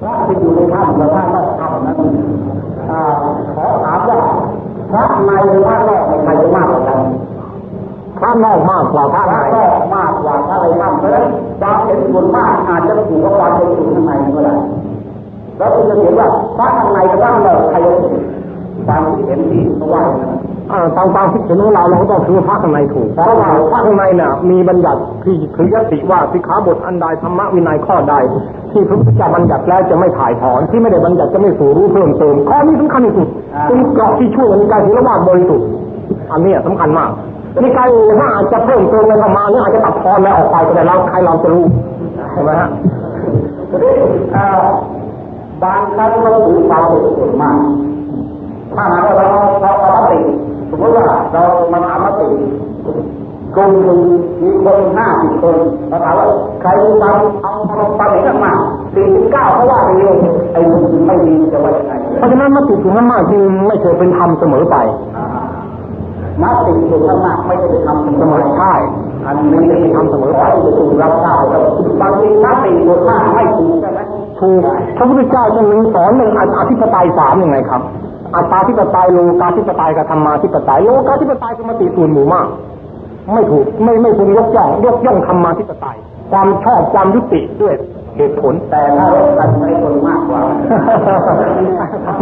พระที่อยู่ในถ้ำและพระนอกถ้ำนั้นขอถามว่าพระในหรือพระนอกใครจะมากกว่ากันพระนอกมากกว่าพระในนอกมากกว่าพระในถ้ำเพราะฉะนั้นความเห็นส่วนมากอาจจะถูกกับความเป็นอยู่ข้างในก็ได้แล้วคุณจะเห็นว่าพระข้างในกับพระนอกใครจะถูกความคิดเห็นที่เขาว่าอย่างนั้นตามความคิดเห็นของเราเราก็ต้องถือว่าพระข้างในถูกเพราะว่าพระข้างในน่ะมีบัญญัติที่คือยติว่าสิกขาบทอันใดธรรมวินัยข้อใด ที่พระพุทธเจ้าบัญญัติแล้วจะไม่ถ่ายถอนที่ไม่ได้บัญญัติจะไม่สู่รู้เพิ่มเติมข้อนี้สำคัญที่สุดเป็นเกราะที่ช่วยในการถือระว่าดบริสุทธิ์อันนี้ยสำคัญมากในการถ้าอาจจะเพิ่มเติมในธรรมาหรืออาจจะตัดทอนอะไรออกไปก็ได้เราใครเราจะรู้ใช่ไหมฮะบางครั้งเราถือความเป็นส่วนมากถ้าหากว่าเราเราเอาติสมมติว่าเรามาทำมติ กลุ่มหนึ่งมีคนห้าสิบคนเราถามว่าใครมีความเอาความความเห็นมากสี่สิบเก้าเขาว่าดีไอ้คนไม่ดีจะว่ายังไงเพราะฉะนั้นมติถึงมากจึงไม่เคยเป็นธรรมเสมอไปมติส่วนมากไม่ได้ไปทำเสเสมมออใช่อันนี้ไม่ได้ทำเสมอไปจะถูกรับทราบบางทีมติส่วนมากไม่ถูกใช่ไหมถูกพระพุทธเจ้าท่านหนึ่งสอนหนึ่งอธิปไตยสามยังไงครับอัตตาธิปไตยโลกาธิปไตยกับธรรมาธิปไตยโลกาธิปไตยคือมติส่วนหมู่มาก ไม่ถูกไม่ไม่พึงยกย่องยกย่องธรรมาธิปไตยความชอบความยุติด้วยเหตุผลแต่ถ้ารบกันใช้คนมากกว่า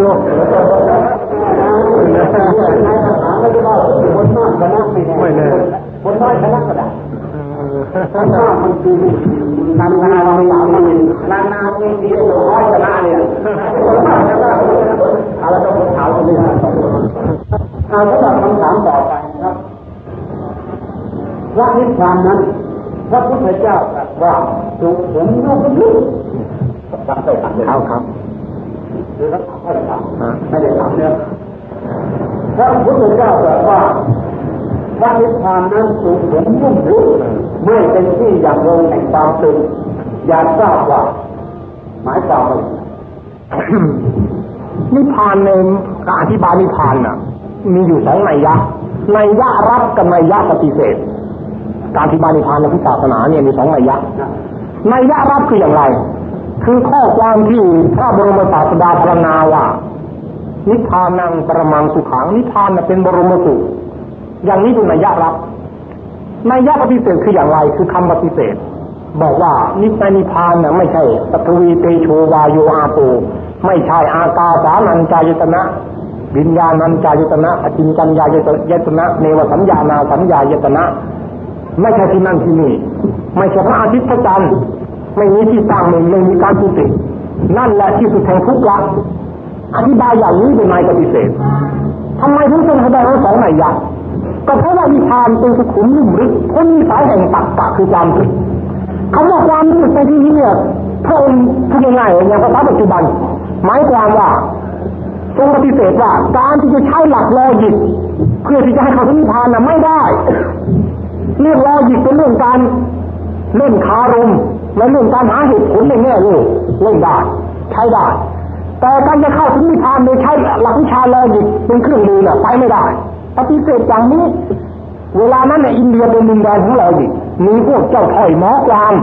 โลกในภาษาไม่ได้ว่าคนมากชนะไม่แน่ไม่แน่คนน้อยชนะก็ได้คนมากมันคือนานนาเราสามมันนานนามีดีกว่าน้อยชนะเนี่ยคนมากชนะเอาละต้องคำถามตรงนี้นะเอาสำหรับคำถามต่อไปนะครับ พระนิพพานนั้นพระพุทธเจ้าตรัสว่าสุขผมยุบยุบจำได้ตัดเลยครับครับหรือรักษาข้อถามอ่าไม่ได้ถามเนี่ยพระพุทธเจ้าตรัสว่าพระนิพพานนั้นสูงผมยุ่งยุบไม่เป็นที่อย่างลงแห่งความตึงอยากทราบว่า หมายความว่านิพพานในการอธิบายนิพพานน่ะ มีอยู่สองนัยยะนัยยะรับกับนัยยะปฏิเสธ การอธิบายนิพพานในพุทธศาสนาเนี่ยมีสองนัยยะนัยยะรับคืออย่างไร คือข้อความที่พระบรมศาสดาพรรณนาว่า นิพพานังประมังสุขังนิพพานเป็นบรมสุขอย่างนี้เป็นนัยยะรับนัยยะปฏิเสธคืออย่างไร คือคำปฏิเสธ บอกว่านิพพานนิพพานน่ะไม่ใช่ปฐวีเตโชวาโยอาโปไม่ใช่อากาสานัญจายตนะวิญญาณัญจายตนะอจินจัญญายตนะเนวสัญญานาสัญญายตนะ ไม่ใช่ที่นั่นที่นี่ไม่ใช่พระอาทิตย์พระจันทร์ไม่มีที่ตั้งไม่ไม่มีการจุตินั่นแหละที่สุดแห่งทุกข์ละอธิบายอย่างนี้เป็นนายปฏิเสธทำไมถึงต้องแสดงทั้งสองนัยยะก็เพราะว่านิพพานเป็นสุขุมลุ่มลึกพ้นสายแห่งตักตะคือความทุกข์คำว่าความมืดในที่นี้เนี่ยพระองค์พูดง่ายๆอย่างภาษาปัจจุบัน หมายความว่าทรงปฏิเสธว่าการที่จะใช้หลัก logic เพื่อที่จะให้เขาถึงนิพพานน่ะไม่ได้ เรื่อง logic เป็นเรื่องการเล่นคารมและเรื่องการหาเหตุผลในแง่โลกเล่นได้ใช้ได้ แต่การจะเข้าถึงนิพพานโดยใช้หลักวิชา logic เป็นเครื่องมือน่ะไปไม่ได้ปฏิเสธอย่างนี้ เวลานั้นในอินเดียเป็นดินแดนของลอจิกมีพวกเจ้าถอยหมอความ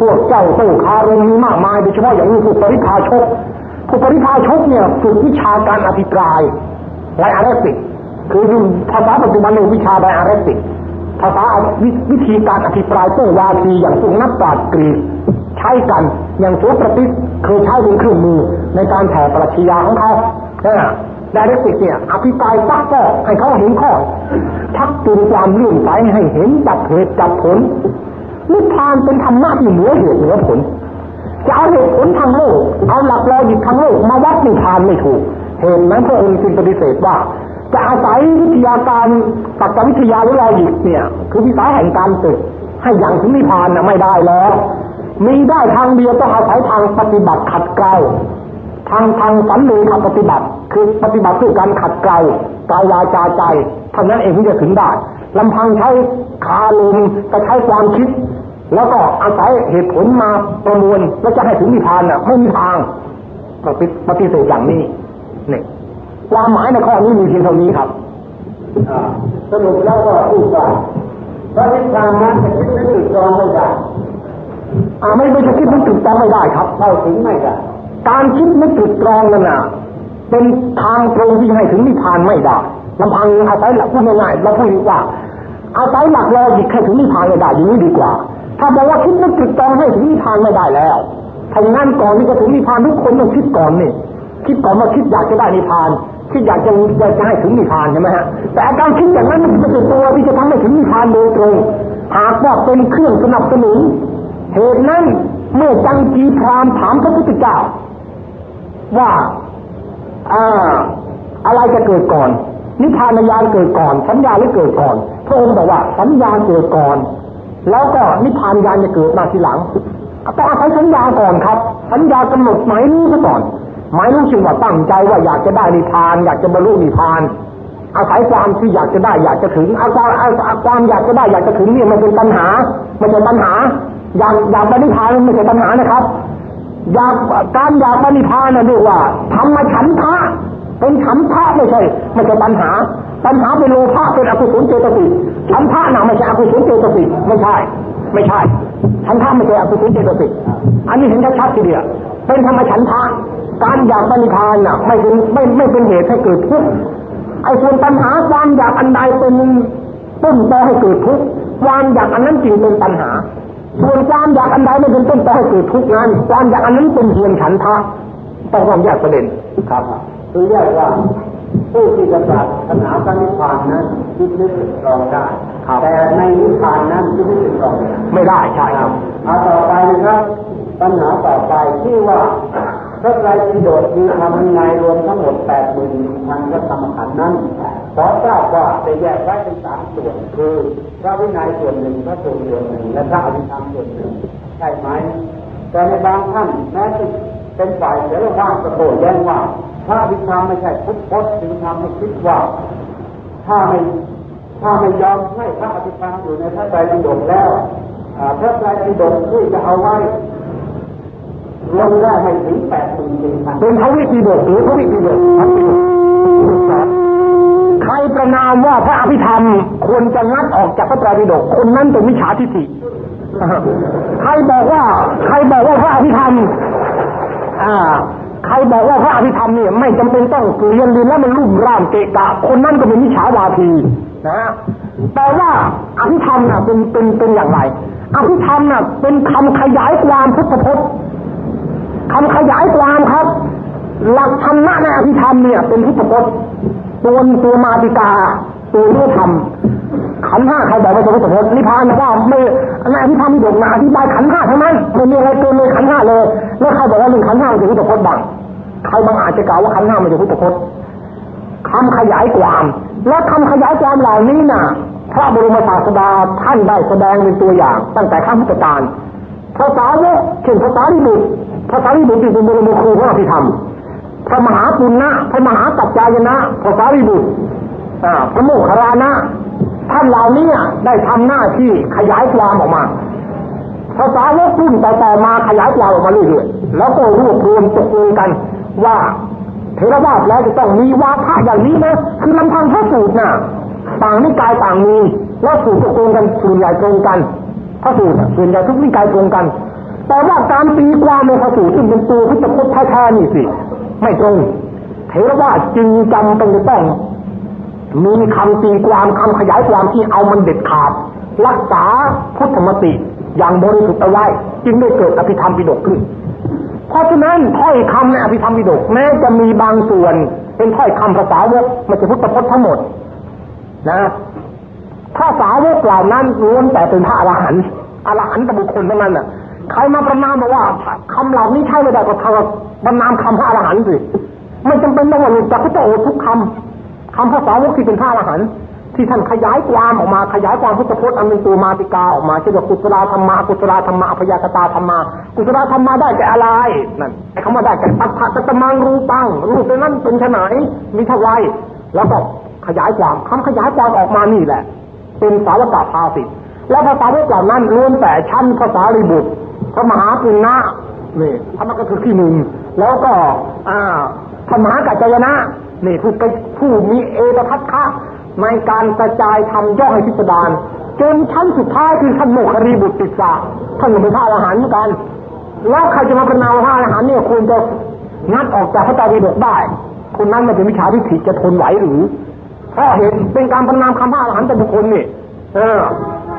พวกเจ้าโต้คารมมีมากมายโดยเฉพาะอย่างนี้พวกปริพาชกพวกปริพาชกเนี่ยฝึกวิชาการอภิปรายไลอาร์เรติกคือภาษาปัจจุบันเรียกวิชาไลอาร์เรติก ภาษาวิวิธีการอภิปรายโต้วาทีอย่างพวกนักปราชญ์กรีกใช้กันอย่างโสประติสเคยใช้เป็นเครื่องมือในการแผ่ปรัชญาของเขาdialectic เนี่ยอภิปรายซักฟอกให้เขาเห็นข้อชักจูงความเลื่อมใสให้เห็นจับเหตุจับผลนิพพานเป็นธรรมะที่เหนือเหตุเหนือผลจะเอาเหตุผลทางโลกเอาหลัก logic ทางโลกมาวัดนิพพานไม่ถูก เหตุนั้นพระองค์จึงปฏิเสธว่า จะอาศัยวิทยาการตรรกวิทยาหรือ logic เนี่ย คือวิสัยแห่งการตรึกให้หยั่งถึงนิพพานน่ะไม่ได้แล้ว มีได้ทางเดียวต้องอาศัยทางปฏิบัติขัดเกลาทางทางสันเลขับปฏิบัติ คือปฏิบัติด้วยการขัดเกลากายวาจาใจเท่านั้นเองที่จะถึงได้ลำพังใช้คาลมจะใช้ความคิด แล้วก็อาศัยเหตุผลมาประมวลแล้วจะให้ถึงนิพพานน่ะไม่มีทางปฏิปฏิเสธอย่างนี้เนี่ย ความหมายในข้อนี้มีเพียงเท่านี้ครับอ่าสรุปแล้วก็พูดว่าพระนิพพานนั้นจะคิดไม่ถึงตรองไม่ได้อ่าไม่ไม่จะคิดมันถูกต้องไม่ได้ครับเข้าถึงไม่ได้การคิดนึกตรึกตรองนั่นน่ะเป็นทางตรงที่ให้ถึงนิพพานไม่ได้ลำพังอาศัยหลักพูดง่ายๆเราพูดว่าอาศัยหลักลอจิกให้ถึงนิพพานไม่ได้อย่างนี้ดีกว่า ถ้าบอกว่าคิดนึกตรึกตรองให้ถึงนิพพานไม่ได้แล้วถ้าอย่างนั้นก่อนที่จะถึงนิพพานทุกคนต้องคิดก่อนนี่คิดก่อนว่าคิดอยากจะได้นิพพาน คิดอยากจะจะให้ถึงนิพพานใช่ไหมฮะแต่การคิดอย่างนั้นมันเป็นตัวที่จะทำให้ถึงนิพพานโดยตรงหากว่าเป็นเครื่องสนับสนุนเหตุนั้นเมื่อจังจีพรามถามพระพุทธเจ้าว่าอ่าอะไรจะเกิดก่อน นิพพานญาณเกิดก่อน สัญญาหรือเกิดก่อนพระองค์บอกว่าสัญญาเกิดก่อน แล้วก็นิพพานญาณจะเกิดมาทีหลังต้องอาศัยสัญญาก่อนครับ สัญญากำหนดหมายรู้ซะก่อน หมายรู้จึงว่าตั้งใจว่าอยากจะได้นิพพาน อยากจะบรรลุนิพพาน อาศัยความที่อยากจะได้อยากจะถึงอาความความอยากจะได้อยากจะถึงเนี่ยมันเป็นปัญหามันเป็นปัญหา อยากอยากบรรลุนิพพานไม่ใช่ปัญหานะครับ อยากการอยากบรรลุนิพพานนะเรียกว่าธรรมฉันทะเป็นฉันทะไม่ใช่ไม่ใช่ปัญหา ปัญหาเป็นโลภะเป็นอกุศลเจตสิกฉันทะน่ะไม่ใช่อกุศลเจตสิกไม่ใช่ ไม่ใช่ฉันทะไม่ใช่อกุศลเจตสิกอันนี้เห็นชัดๆทีเดียวเป็นธรรมฉันทะ การอยากบรรลุนิพพานน่ะ ไม่เป็นไม่ไม่เป็นเหตุให้เกิดทุกข์ไอ้ส่วนปัญหาความอยากอันใดเป็นต้นตอให้เกิดทุกข์ความอยากอันนั้นจึงเป็นปัญหา ส่วนความอยากอันใดไม่เป็นต้นตอให้เกิดทุกข์นั้นความอยากอันนั้นเป็นเพียงฉันทะต้องความแยกประเด็นครับคือเรียกว่าผู้ที่จะปรารถนาพระนิพพานนั้นคิดนึกตรึกตรองได้ครับแต่ในนิพพานนั้นคิดนึกตรึกตรองไม่ได้ไม่ได้ใช่ครับเอาต่อไปนะครับปัญหาต่อไปที่ว่า พระไตรปิฎกมีคำบรรยายรวมทั้งหมดแปดหมื่นพันพระธรรมขันธ์นั้นขอทราบว่าได้แยกไว้เป็นสามส่วนคือพระวินัยส่วนหนึ่งพระสูตรส่วนหนึ่งและพระอภิธรรมส่วนหนึ่งใช่ไหมแต่ในบางท่านแม้จะเป็นฝ่ายเสรีภาพกระโดดแย้งว่า พระอภิธรรมไม่ใช่พุทธพจน์จึงทำให้คิดว่า ถ้าไม่ถ้าไม่ยอมให้พระอภิธรรมอยู่ในพระไตรปิฎกแล้วพระไตรปิฎกที่จะเอาไว้ ลงได้ไม่ถึงแปดหมื่นสี่พันเป็นพระวิธีบกหรือพระวิธีบกครับใครประนามว่าพระอภิธรรมควรจะงัดออกจากพระไตรปิฎกคนนั้นเป็นมิจฉาทิฏฐิใครบอกว่า ใครบอกว่าพระอภิธรรม อ่า ใครบอกว่าพระอภิธรรมเนี่ยไม่จำเป็นต้องเรียนเรียนแล้วมันรุ่มร่ามเกะกะ คนนั้นก็เป็นมิจฉาวาทีนะฮะแต่ว่าอภิธรรมน่ะเป็นเป็นเป็นอย่างไรอภิธรรมน่ะเป็นคำขยายความพุทธพจน์ คำขยายความครับ หลักธรรมะในอภิธรรมเนี่ย เป็นพุทธพจน์ตัวตัวมาติกา ตัวเนื้ธรรมขันห้าใครบอกว่าเป็นพุทธพจน์นิพพานนะว่าไม่ในอภิธรรมดกมาอธิบายขันห้าทั้งนั้นไม่มีอะไรเกินเลยขันห้าเลย แล้วใครบอกว่าหนึ่งขันห้าเป็นพุทธพจน์บ้างใครบางอาจจะกล่าวว่าขันห้าไม่ใช่พุทธพจน์คำขยายความ และคำขยายความเหล่านี้น่ะพระบรมศาสดาท่านได้แสดงเป็นตัวอย่างตั้งแต่ข้ามพุทธกาลภาษาวกเช่นภาษาลิบุตร ภาษาลิบุตรที่เป็นบรมครูพระอภิธรรมพระมหาปุณณะพระมหากัจจายนะภาษาลิบุตรอ่าพระโมคคัลลานะท่านเหล่านี้ได้ทำหน้าที่ขยายความออกมาภาษาวกรุ่นต่อๆมาขยายความออกมาเรื่อยๆแล้วก็รวบรวมตกลงกัน ว่าเทรวาสแล้วจะต้องมีวาทะอย่างนี้นะคือลำพังพระสูตรน่ะต่างนิกายต่างมีแล้วสูตรตกลงกันส่วนใหญ่ตรงกันพระสูตรส่วนใหญ่ทุกนิกายตรงกัน แต่ว่าการตีความในพระสูตรซึ่งเป็นตัวพุทธพจน์แท้ๆนี่สิ ไม่ตรงเทรวาสจึงจำเป็นจะต้องมีคำตีความคำขยายความที่เอามันเด็ดขาด รักษาพุทธมติอย่างบริสุทธิ์เอาไว้จึงได้เกิดอภิธรรมปิฎกขึ้น เพราะฉะนั้นถ้อยคำในอภิธรรมปิฎกแม้จะมีบางส่วน เป็นถ้อยคำภาษาวกม่ใช่พุทธพจน์ทั้งหมด นะภาษาวกเหล่านั้นล้วนแต่เป็นพระอรหันต์อรหันต์บุคคลทั้งนั้นน่ะ ใครมาประนามบอกว่าคำเหล่านี้ใช่ไม่ได้ก็ทำประนามคำพระอรหันต์สิไม่จำเป็นต้องว่าหลุดจากพระเจ้าโอษฐ์ทุกคำคำภาษาวกที่เป็นพระอรหันต์ที่ท่านขยายความออกมาขยายความพุทธพจน์อันเป็นตัวมาติกาออกมาเช่นว่ากุศลธรรมะกุศลธรรมะอภยากตาธรรมะกุศลธรรมะได้แก่อะไรนั่นไอ้คำว่าได้แก่ปัจจตมังรูปังรูปนั้นเป็นไฉนมีเท่าไรแล้วก็ขยายความคำขยายความออกมานี่แหละ เป็นสาวกภาสิทธ์และภาษาวกเหล่านั้นล้วนแต่ชั้นภาษาลิบุตร พระมหาปุณณะนี่ธรรมก็คือที่หนึ่งแล้วก็อ่าพระมหากัจจายนะนี่ผู้เป็นผู้มีเอตทัคคะในการกระจายทำย่อให้พิสดารจนชั้นสุดท้ายคือท่านโมคคารีบุตรติสสะท่านก็เป็นพระอรหันต์เหมือนกัน แล้วใครจะมาเป็นนามพระอรหันต์เนี่ยควรจะงัดออกจากพระตรปิฎกได้คนนั้นมันเป็นวิชาที่ถิจะทนไหวหรือเพราะเห็นเป็นการประนามคำพระอรหันต์แต่บุคคลนี่ เออ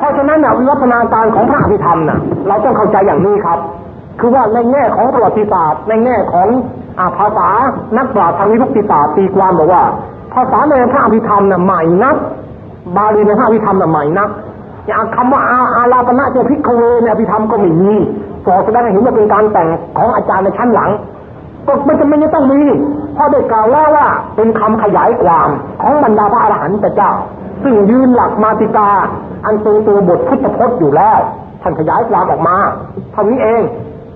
ราะฉะนั้นน่ะวิวัฒนาการของพระอภิธรรมน่ะ เราต้องเข้าใจอย่างนี้ครับ คือว่าในแง่ของประวัติศาสตร์ ในแง่ของอาภาษานักปราชญ์ทางวิรุติศาสตร์ตีความบอกว่า ภาษาในพระอภิธรรมน่ะใหม่นัก บาลีในพระอภิธรรมน่ะใหม่นักอย่างคำว่าอาอาลาปณะเจพิกเวในอภิธรรมก็ไม่มีสอแสดงให้เห็นว่าเป็นการแต่งของอาจารย์ในชั้นหลังก็ไม่จำเป็นจะต้องมีเพราะได้กล่าวแล้วว่าเป็นคำขยายความของบรรดาพระอรหันต์เจ้า ซึ่งยืนหลักมาติกา อันเป็นตัวบทพุทธพจน์อยู่แล้วท่านขยายความออกมาเท่านี้เอง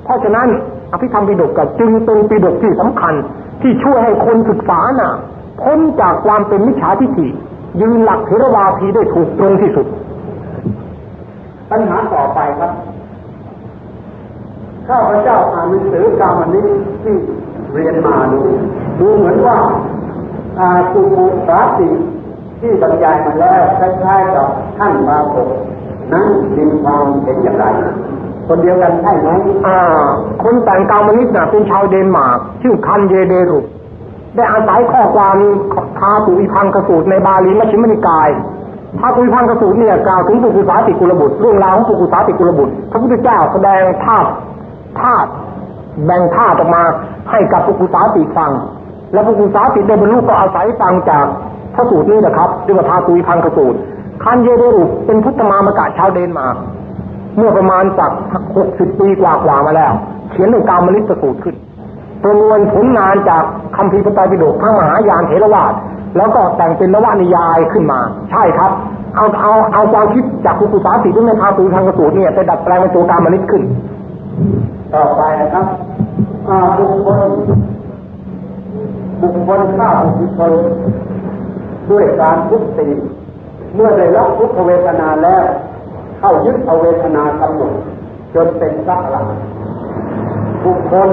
เพราะฉะนั้นอภิธรรมปิฎกก็จึงเป็นปิฎกที่สำคัญ ที่ช่วยให้คนศึกษาน่ะพ้นจากความเป็นมิจฉาทิฏฐิยืนหลักเทรวาทีได้ถูกตรงที่สุด ปัญหาต่อไปครับข้าพเจ้าอ่านหนังสือกรรมนี้ที่เรียนมาดูดูเหมือนว่าอาสุภสาติ ที่บรรยายมาแล้วคล้ายๆกับท่านมาปกนั้นมีความเห็นอย่างไร คนเดียวกันใช่ไหมอ่า คนแต่งกามนิสน่ะเป็นชาวเดนมาร์กชื่อคันเยเดรุได้อาศัยข้อความคาตุอิพังกสูตรในบาลีมัชฌิมนิกายคาตุอิพังกสูตรเนี่ยกล่าวถึงปุกุสาติกุลบุตรเรื่องราวของปุกุสาติกุลบุตรพระพุทธเจ้าแสดงธาตุธาตุแบ่งธาตุออกมาให้กับปุกกุสาติฟัง แล้วปุกกุสาติได้บรรลุก็อาศัยฟังจาก พระสูตรนี้นะครับเรียกว่าธาตุวิภังคสูตรคาร์ล เจลเลรุปเป็นพุทธมามกะชาวเดนมาร์กเมื่อประมาณสักหกสิบปีกว่ากว่ามาแล้ว เขียนเรื่องกามนิตสูตรขึ้นประมวลผลงานจากคัมภีร์พระไตรปิฎกทั้งมหายานเถรวาทแล้วก็แต่งเป็นนวนิยายขึ้นมา ใช่ครับ เอาเอาเอาความคิดจากปุกกุสาติที่ในธาตุวิภังคสูตรเนี่ยไปดัดแปลงเป็นตัวกามนิตขึ้น ต่อไปนะครับอ่าบุคคลบุคคลฆ่าบุคคล ด้วยการทุบตีเมื่อได้รับทุกขเวทนาแล้ว เข้ายึดเอาเวทนากำหนดจนเป็นสักหลักบุคคล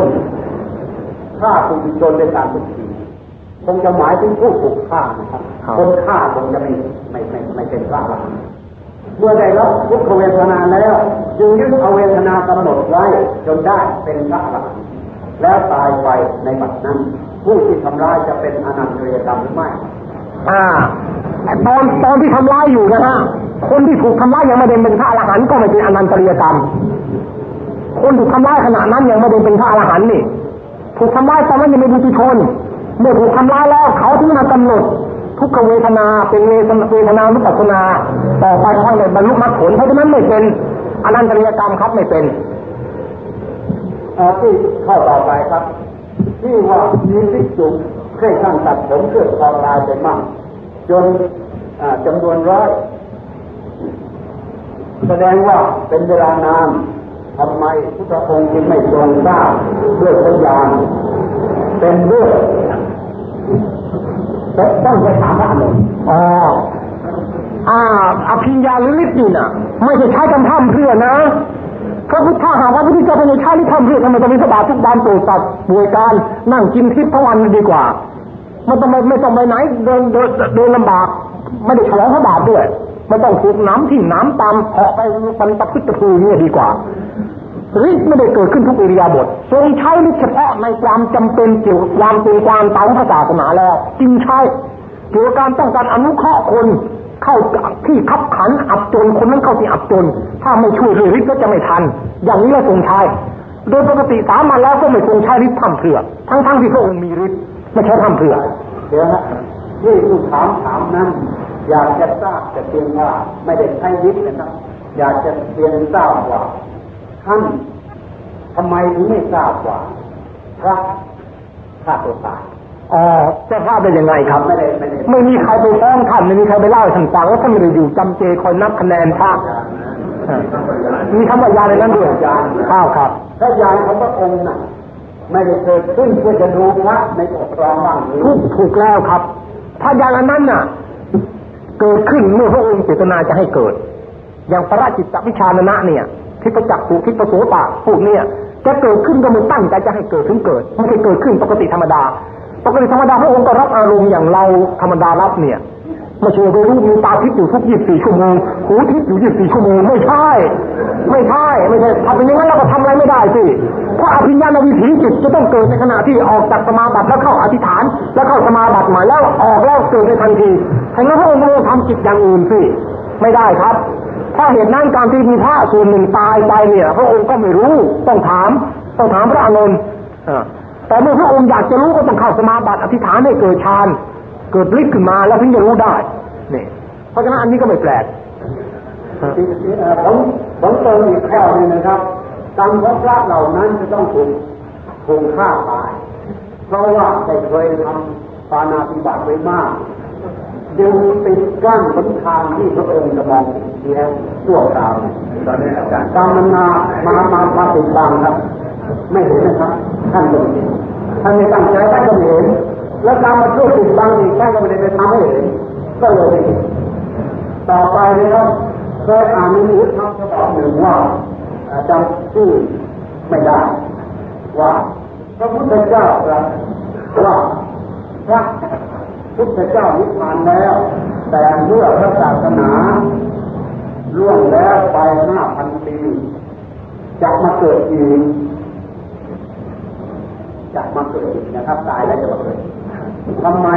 ฆ่าปุถุชนด้วยการทุบตีคงจะหมายถึงผู้ถูกฆ่านะครับครับคนฆ่าคงจะไม่ไม่ไม่ไม่เป็นพระหลักเมื่อได้รับทุกขเวทนาแล้ว จึงยึดเอาเวทนากำหนดไว้จนได้เป็นพระหลักแล้วตายไปในบัดนั้น ผู้ที่ทำร้ายจะเป็นอนันตริยกรรมหรือไม่ อ่าตอนตอนที่ทำร้ายอยู่นะฮะคนที่ถูกทำร้ายยังไม่ได้เป็นพระอรหันต์ก็ไม่เป็นอนันตริยกรรม คนถูกทำร้ายขณะนั้นยังไม่ได้เป็นพระอรหันต์นี่ ถูกทำร้ายตอนนั้นยังเป็นบุตุชน เมื่อถูกทำร้ายแล้วเขาถึงมากำหนดทุกขเวทนาเป็นเวทนาเวทนานุปัสสนาต่อไปค่อยในบรรลุมรรคผลเพราะฉะนั้นไม่เป็นอนันตริยกรรมครับไม่เป็นเอ่อที่ข้อต่อไปครับ ที่ว่ามีภิกษุเคร่งขั้นตัดผมเพื่อความลายไปมั่งจนจำนวนร้อยแสดงว่าเป็นเวลานานทำไมพุทธองค์จึงไม่ทรงทราบด้วยสัญญาณเป็นเรื่องต้องไปถามพระอนุนอ๋ออ่าอภิญญาหรือฤทธิ์นี่นะไม่ใช่ใช้กันท่ำเพื่อนะ พระพุทธถ้าหาว่าพระพุทธเจ้าเป็นใช้ที่ทำเพื่อทำไมต้องมีสบาทุกบานโปรดตัดป่วยการนั่งกินทิพย์ทั้งวันดีกว่าม่ต้องไปไม่ต้องไปไหนเดินเดินเดินลำบากไม่ได้ฉลองพระบาทด้วยไม่ต้องถูกน้ำที่น้ำตามเหาะไปมันตะพึดตะพือเนี่ยดีกว่าฤทธิ์ไม่ได้เกิดขึ้นทุกอิริยาบถทรงใช้ฤทธิ์เฉพาะในความจำเป็นเกี่ยวกับความเป็นความตามพระศาสนาแล้ว จึงใช้เกี่ยวกับการต้องการอนุเคราะห์คน เข้าที่ขับขันอับจนคนนั้นเข้าที่อับจน ถ้าไม่ช่วยด้วยฤทธิ์ก็จะไม่ทัน อย่างนี้เราทรงใช้โดยปกติสามัญแล้วก็ไม่ทรงใช้ฤทธิ์ทำเผื่อทั้งๆที่พระองค์มีฤทธิ์ไม่ใช่ทำเผื่อเดี๋ยวฮะที่ผู้ถามถามนั้นอยากจะทราบแต่เพียงว่าไม่ได้ใช้ยิบนะครับ อยากจะเพียงทราบว่าท่านทำไมถึงไม่ทราบว่าพระฆ่าตัวตาย อ๋อจะทราบได้ยังไงครับไม่ได้ไม่ได้ไม่มีใครไปฟ้องท่านไม่มีใครไปเล่าให้ท่านฟังว่าท่านไม่ได้อยู่จำเจคอยนับคะแนนพระมีคำว่ายาในนั้นด้วยอ้าวครับพระยานของพระองค์น่ะไม่ได้เกิดขึ้นเพื่อจะดูพระในปกครองบ้างหรือถูกถูกแล้วครับ ถ้าอย่างนั้นน่ะ เกิดขึ้นเมื่อพระองค์เจตนาจะให้เกิด อย่างพระราชจิตวิชานะเนี่ยทิพจักสุทิพโสตะพวกเนี่ยจะเกิดขึ้นก็มันตั้งใจจะให้เกิดถึงเกิดไม่ใช่เกิดขึ้นปกติธรรมดา ปกติธรรมดาพระองค์ก็รับอารมณ์อย่างเราธรรมดารับเนี่ยไม่ใช่ไปรู้มีตาทิพย์อยู่ทุกยี่สิบสี่ชั่วโมงหูทิพย์อยู่ยี่สิบสี่ชั่วโมงไม่ใช่ ไม่ใช่ไม่ใช่ทำเป็นอย่างนั้นเราก็ทำอะไรไม่ได้สิเพราะอภิญญาณวิถีจิตจะต้องเกิดในขณะที่ออกจากสมาบัติแล้วเข้าอธิษฐาน แล้วเข้าสมาบัติใหม่แล้วออกแล้วเกิดในทันทีทั้งนั้นพระองค์ไม่ทำจิตอย่างอื่นสิไม่ได้ครับถ้าเหตุนั้นการที่มีพระส่วนหนึ่งตายไปเนี่ย พระองค์ก็ไม่รู้ต้องถาม ต้องถามพระอานนท์ แต่เมื่อพระองค์อยากจะรู้ก็ต้องเข้าสมาบัติอธิษฐานให้เกิดฌานเกิดฤทธิ์ขึ้นมาแล้วถึงจะรู้ได้นี่เพราะฉะนั้นอันนี้ก็ไม่แปลกผมผมเติมอีกข้อนึงนะครับกรรมของพระเหล่านั้นจะต้องถูกถูกฆ่าตาย เพราะว่าได้เคยทำปานาติบาตไว้มากดึงปิดกั้นบนทางที่พระองค์จะมองเสียชั่วคราวตอนนี้อาจารย์กรรมมันมามามามาติดบังครับ ไม่เห็นนะครับ ท่านก็ไม่เห็นท่านไม่ตั้งใจท่านก็ไม่เห็นแล้วการมาช่วยปิดบังอีกท่านก็ไม่ได้ไปทำให้เห็นก็เลยไม่เห็นต่อไปนะครับเคยอ่านในหนังสือทำฉบับหนึ่งว่าจำชื่อไม่ได้ว่าพระพุทธเจ้าตรัสว่าพระพุทธเจ้านิพพานแล้ว แต่เมื่อพระศาสนาล่วงแล้วไปห้าพันปีจะมาเกิดอีก จะมาเกิดอีกนะครับตายแล้วจะมาเกิดทำไม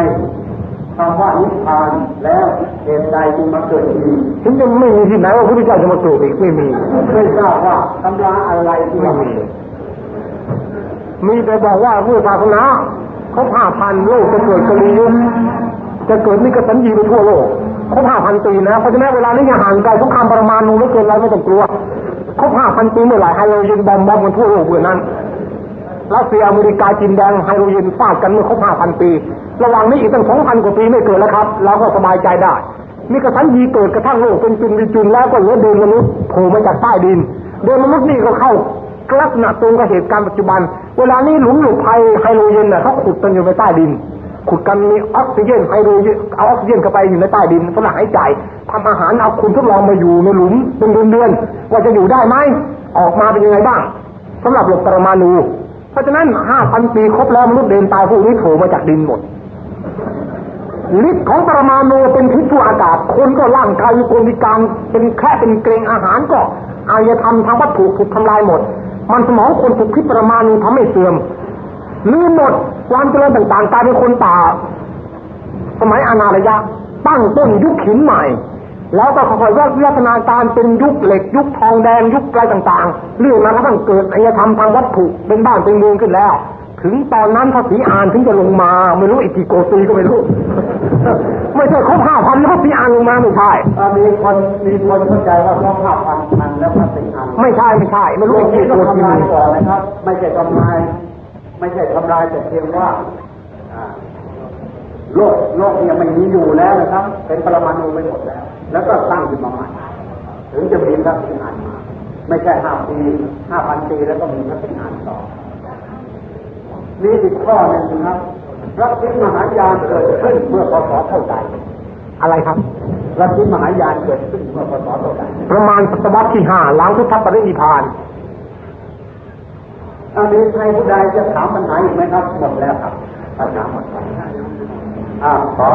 คำว่านิพพานแล้วเหตุใดจึงมาเกิดอีกถึงจะไม่มีที่ไหนว่าพระพุทธเจ้าจะมาเกิดอีกไม่มีไม่ทราบว่าตำราอะไรที่ว่ามีแต่บอกว่าผู้ศาสนาเขาผ่าพันโลกจะเกิดกลียุคจะเกิดนิกสัญญีไปทั่วโลกเขาผ่าพันปีนะเพราะฉะนั้นเวลานี้ยังห่างไกลสงครามปรมาณูไม่เกินไรไม่ต้องกลัวเขาผ่าพันปีเมื่อไหร่ไฮโดรเจนบอมบอมกันทั่วโลกเมื่อนั้น รัสเซียอเมริกาจีนแดงไฮโดรเจนฟาดกันเมื่อเขาผ่าพันปี ระหว่างนี้อีกตั้งสองพันกว่าปีไม่เกิดแล้วครับ เราก็สบายใจได้ มีกระสันยีเกิดกระทั่งโลกเป็นจุนวิจุนแล้วก็เหลือเดินมนุษย์โผล่มาจากใต้ดิน เดินมนุษย์นี่ก็เข้าลักษณะตรงกับเหตุการณ์ปัจจุบัน เวลานี้หลุมหลุมภัยไฮโดรเจนน่ะเขาขุดกันอยู่ในใต้ดิน ขุดกันมีออกซิเจนไฮโดรเจนเอาออกซิเจนเข้าไปอยู่ในใต้ดินสำหรับหายใจทำอาหารเอาคุณทดลองมาอยู่ในหลุมเป็นเดือนๆว่าจะอยู่ได้ไหมออกมาเป็นยังไงบ้างสำหรับหลบปรมาณู เพราะฉะนั้นห้าพันปีครบแล้วมนุษย์เดินตายพวกนี้โผล่มาจากดินหมดฤทธิ์ของปรมาณูเป็นพิษทั่วอากาศ คนก็ร่างกายมีคนพิการเป็นแค่เป็นเกรงอาหารก็อายธรรมทางวัตถุถูกทำลายหมด มันสมองคนถูกพิษปรมาณูทำให้เสื่อมลืมหมดความเจริญต่างๆกลายเป็นคนป่า สมัยอนาลยะ ตั้งต้นยุคหินใหม่ แล้วก็ค่อยๆวิวัฒนาการเป็นยุคเหล็ก ยุคทองแดงยุคอะไรต่างๆเรื่องนั้นก็ต้องเกิดอารยธรรมทางวัตถุเป็นบ้านเป็นเมืองขึ้นแล้ว ถึงตอนนั้นพระศรีอานถึงจะลงมา ไม่รู้อีกกี่โกตีก็ไม่รู้ ไม่ใช่ครบห้าพันแล้วพระศรีอานลงมาไม่ใช่มีคนมีคนเข้าใจว่าต้องห้าพันพันแล้วพระสิงห์อันไม่ใช่ไม่ใช่ไม่รู้โลอีกกนี้กี่ต้โกองตีทำลายก่อนนะครับ ไม่ใช่ทำลายไม่ใช่ทำลายแต่เพียงว่าอ่าโลกโลกเนี่ยไม่มีอยู่แล้วนะครับ เป็นปรมาณูไปหมดแล้ว แล้วก็ตั้งขึ้นมาใหม่ถึงจะมีพระสิงห์อันมาไม่ใช่ห้าปีห้าพันปีแล้วก็มีพระสิงห์อันต่อมีอีกข้อหนึ่งนะครับรัฐทิมหายานเกิดขึ้นเมื่อพศเท่าใดอะไรครับรัฐทิมหายานเกิดขึ้นเมื่อพศเท่าใดประมาณศตวรรษที่ห้าหลังพุทธปรินิพพานอันนี้ใครผู้ใดจะถามปัญหาอีกไหมครับหมดแล้วครับปัญหาหมดแล้วอ่าขอ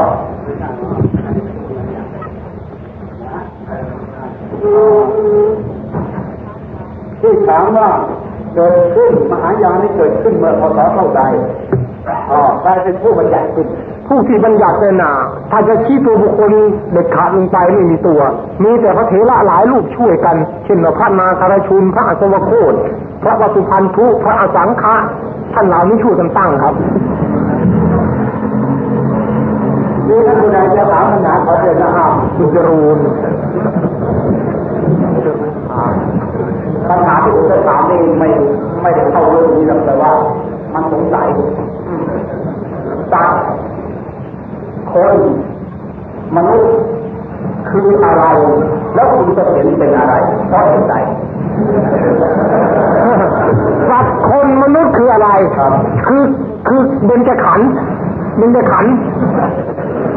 ที่ถามว่าเกิดขึ้นมหายานนี่เกิดขึ้นเมื่อพศเท่าใดอ๋อใครเป็นผู้บัญญัติขึ้นผู้ที่บัญญัติเนี่ยนะถ้าจะชี้ตัวบุคคลเด็ดขาดลงไปไม่มีตัว มีแต่พระเถระหลายรูปช่วยกัน เช่นพระนาคารชุน พระอัศวโคตพระวสุพันธุ พระอสังฆะท่านเหล่านี้ช่วยกันตั้งครับ นี่ท่านผู้ใดจะถามปัญหาขอเชิญนะครับคุณจรูนปัญหาที่ผมจะถามนี่ไม่ไม่ได้เข้าเรื่องนี้หรอกแต่ว่า มันสงสัยสัตว์คนมนุษย์คืออะไร แล้วคุณจะเห็นเป็นอะไรเพราะเหตุใดสัตว์คนมนุษย์คืออะไรครับคือคือเบญจขันธ์เบญจขันธ์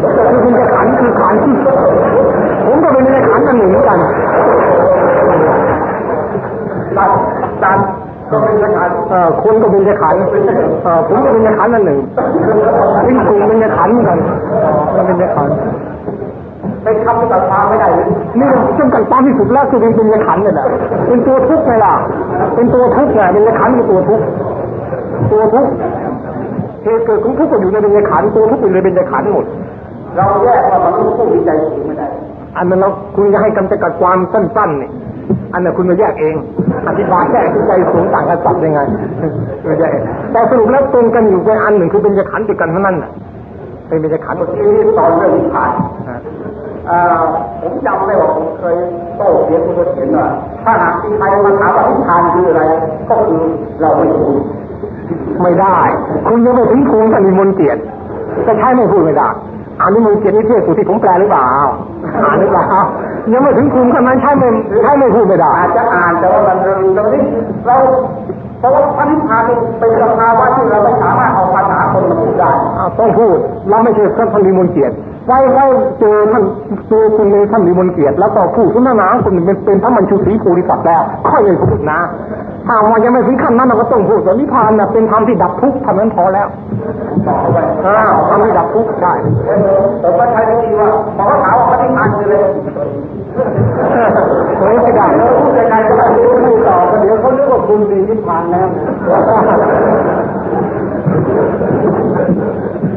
คือเบญจขันธ์คือขันธ์ผมก็เป็นเบญจขันธ์อันหนึ่งเหมือนกันสัตว์สัตว์ก็เป็นสังขารเอ่อคนก็เป็นจะขันธ์เอ่อผมก็เป็นจะขันธ์อันหนึ่งวิ่งกลุ่มเป็นจะขันธ์เหมือนกันไม่เป็นจะขันธ์เป็นคำที่ตัดความไม่ได้เลยนี่จำกัดความที่สุดแล้วคือเป็นเป็นยขันธ์เนี่ยแหละเป็นตัวทุกข์ไงล่ะ เป็นตัวทุกข์ไงเป็นยขันธ์คือตัวทุกข์ตัวทุกข์เหตุเกิดของทุกข์ก็อยู่ในเป็นยขันธ์ตัวทุกข์อยู่ในเป็นยขันธ์หมด เราแยกว่ามันรู้ผู้มีใจสูงไม่ได้อันนั้นเราคุณจะให้กำจัดความสั้นๆนี่อันนั้นคุณมาแยกเอง อธิบายแค่ที่ใจสูงต่างกันสับยังไงไม่แยกเองแต่สรุปแล้วตรงกันอยู่เป็นอันหนึ่งคือเป็นยขันธ์ติดกันเท่านั้นน่ะเป็นเป็นยขันธ์เมื่อกี้นี่ตอนเรื่องนิพพานอ่าผมจำได้ว่าผมเคยโต้เถียงคุณเถียงว่าถ้าหากมีใครมาถามว่านิพพานคืออะไร ก็คือเราไม่รู้ไม่ได้ คุณยังไม่ถึงภูมิกันมีมนต์เกียรติจะใช้ไม่พูดไม่ได้ อันนี้มนต์เกียรตินี่เทศสุที่ผมแปลหรือเปล่าอ่านหรือเปล่ายังไม่ถึงภูมิกันนั้นใช้ไม่ใช้ไม่พูดไม่ได้อาจจะอ่านแต่ว่ามันเราเราเพราะว่าพระนิพพานนี่เป็นสภาวะที่เราไม่สามารถเอาภาษาคนมาพูดได้อ่าต้องพูดเราไม่ใช่ท่านมีมนต์เกียรติ ไว้ไว้เจอท่านเจอคุณในท่านมีมนต์เกียรติแล้วก็พูดขึ้นหน้าหนาคุณเป็นเป็นพระมัญชูศรีโพธิสัตว์แล้วค่อยเลยพูดนะถ้าว่ายังไม่ถึงขั้นนั้นเราก็ต้องพูดว่านิพพานน่ะเป็นธรรมที่ดับทุกข์เท่านั้นพอแล้วต่อไปอ่าธรรมที่ดับทุกข์ได้ผมก็ใช้วิธีว่าพอเขาถามว่าพระนิพพานคืออะไรเฮ้ยไม่ได้แล้วพูดยังไงก็ไม่รู้พูดต่อกันเดี๋ยวเขาเรียกว่าคุณดีนิพพานแล้วเ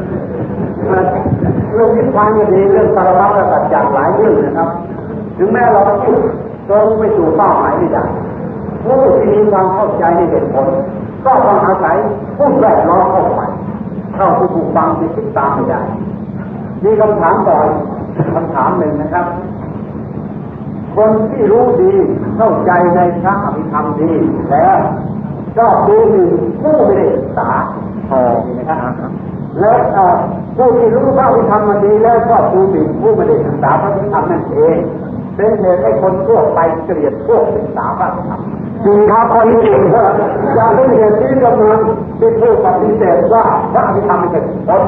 รื่องนิพพานก็ดีเรื่องสารพัดระดับอย่างหลายเรื่องนะครับ ถึงแม้เราพูดตรงไปสู่เป้าหมายไม่ได้ผู้ที่มีความเข้าใจในเหตุผล ก็ต้องอาศัยผู้แวดล้อมเข้าไปเข้าไปผูกฟังไปคิดตามไม่ได้ มีคำถามต่อยคำถามหนึ่งนะครับ คนที่รู้ดีเข้าใจในพระอภิธรรมดีแล้วก็ดูหนึ่งผู้ไม่ได้ศึกษาอ๋อนะครับแล้วเออ ผู้ที่รู้พระอภิธรรมาดีแล้วก็ดูหมิ่นผู้ไม่ได้ศึกษาพระอภิธรรมนั่นเองเป็นเหตุให้คนทั่วไปเกลียดพวกศึกษาพระธรรมจริงครับข้อนี้จริงจะเป็นเหตุที่กำลังที่ผู้ปฏิเสธว่าพระอภิธรรมเป็นผล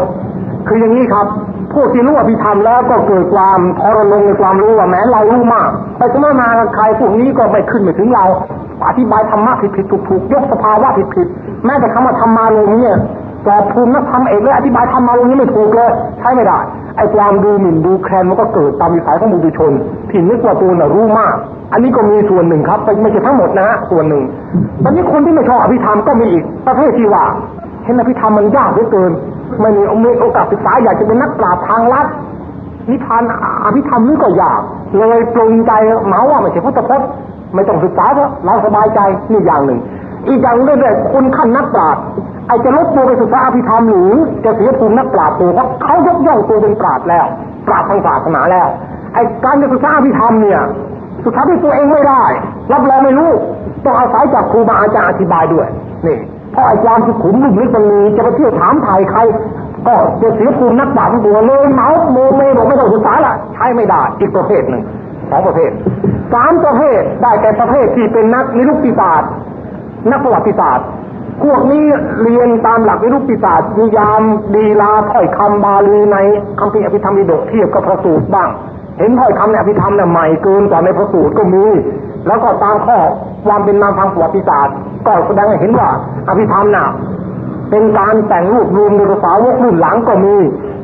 คืออย่างนี้ครับผู้ที่รู้อภิธรรมแล้วก็เกิดความทรนงในความรู้ว่าแม้เรารู้มาก ไปสนทนาใครพวกนี้ก็ไม่ขึ้นไม่ถึงเรา อธิบายธรรมะผิดผิดถูกถูกยกสภาวะผิดผิดแม้แต่คำว่าธรรมาลงเนี่ย สอบภูมินักธรรมเอกเลยอธิบายธรรมาลงนี้ไม่ถูกเลยใช้ไม่ได้ ไอ้ความดูหมิ่นดูแคลนมันก็เกิดตามวิสัยของบุตุชนที่นึกว่าตัวน่ะรู้มาก อันนี้ก็มีส่วนหนึ่งครับไม่ใช่ทั้งหมดนะฮะส่วนหนึ่งตอนนี้คนที่ไม่ชอบอภิธรรมก็มีอีกประเภทที่ว่าเห็นอภิธรรมมันยากเหลือเกินไม่มีมีโอกาสศึกษาอยากจะเป็นนักปราชญ์ทางลัดนิทานอภิธรรมนี่ก็ยาก เลยปรงใจเหมาว่าไม่ใช่พุทธพจน์ไม่ต้องศึกษาเพราะเราสบายใจนี่อย่างหนึ่ง อีกอย่างเรื่อยๆคุณขั้นนักปราชญ์ไอจะลดตัวไปศึกษาอภิธรรมหรือจะเสียภูมินักปราชญ์ตัวเพราะเขายกย่องตัวเป็นปราชญ์แล้ว ปราชญ์ทางศาสนาแล้ว ไอการจะศึกษาอภิธรรมเนี่ยสุดท้ายที่ตัวเองไม่ได้ รับรองไม่รู้ต้องอาศัยจากครูบาอาจารย์อธิบายด้วยนี่เพราะไอความสุขุมลุ่มลึกมันมีจะไปเที่ยวถามถ่ายใคร ก็จะเสียภูมินักปราชญ์ตัวเลยเมาส์โมเมบอกไม่ต้องศึกษาละใช้ไม่ได้อีกประเภทหนึ่งสองประเภทสามประเภทได้แก่ประเภทที่เป็นนักนิรุกติศาสตร์ นักประวัติศาสตร์ พวกนี้เรียนตามหลักวิรุปปิศาสตร์นิยามดีลาถ้อยคำบาลีในคำพีร์อภิธรรมอิดกเทียบกับพระสูตรบ้าง เห็นถ้อยคำในอภิธรรมนี่ยใหม่เกินกว่าในพระสูตรก็มี แล้วก็ตามข้อความเป็นมาทางประวัติศาสตร์ ก็แสดงให้เห็นว่าอภิธรรมน่ะเป็นการแต่งรูปรวมโดยภาษาวกรุ่นหลังก็มี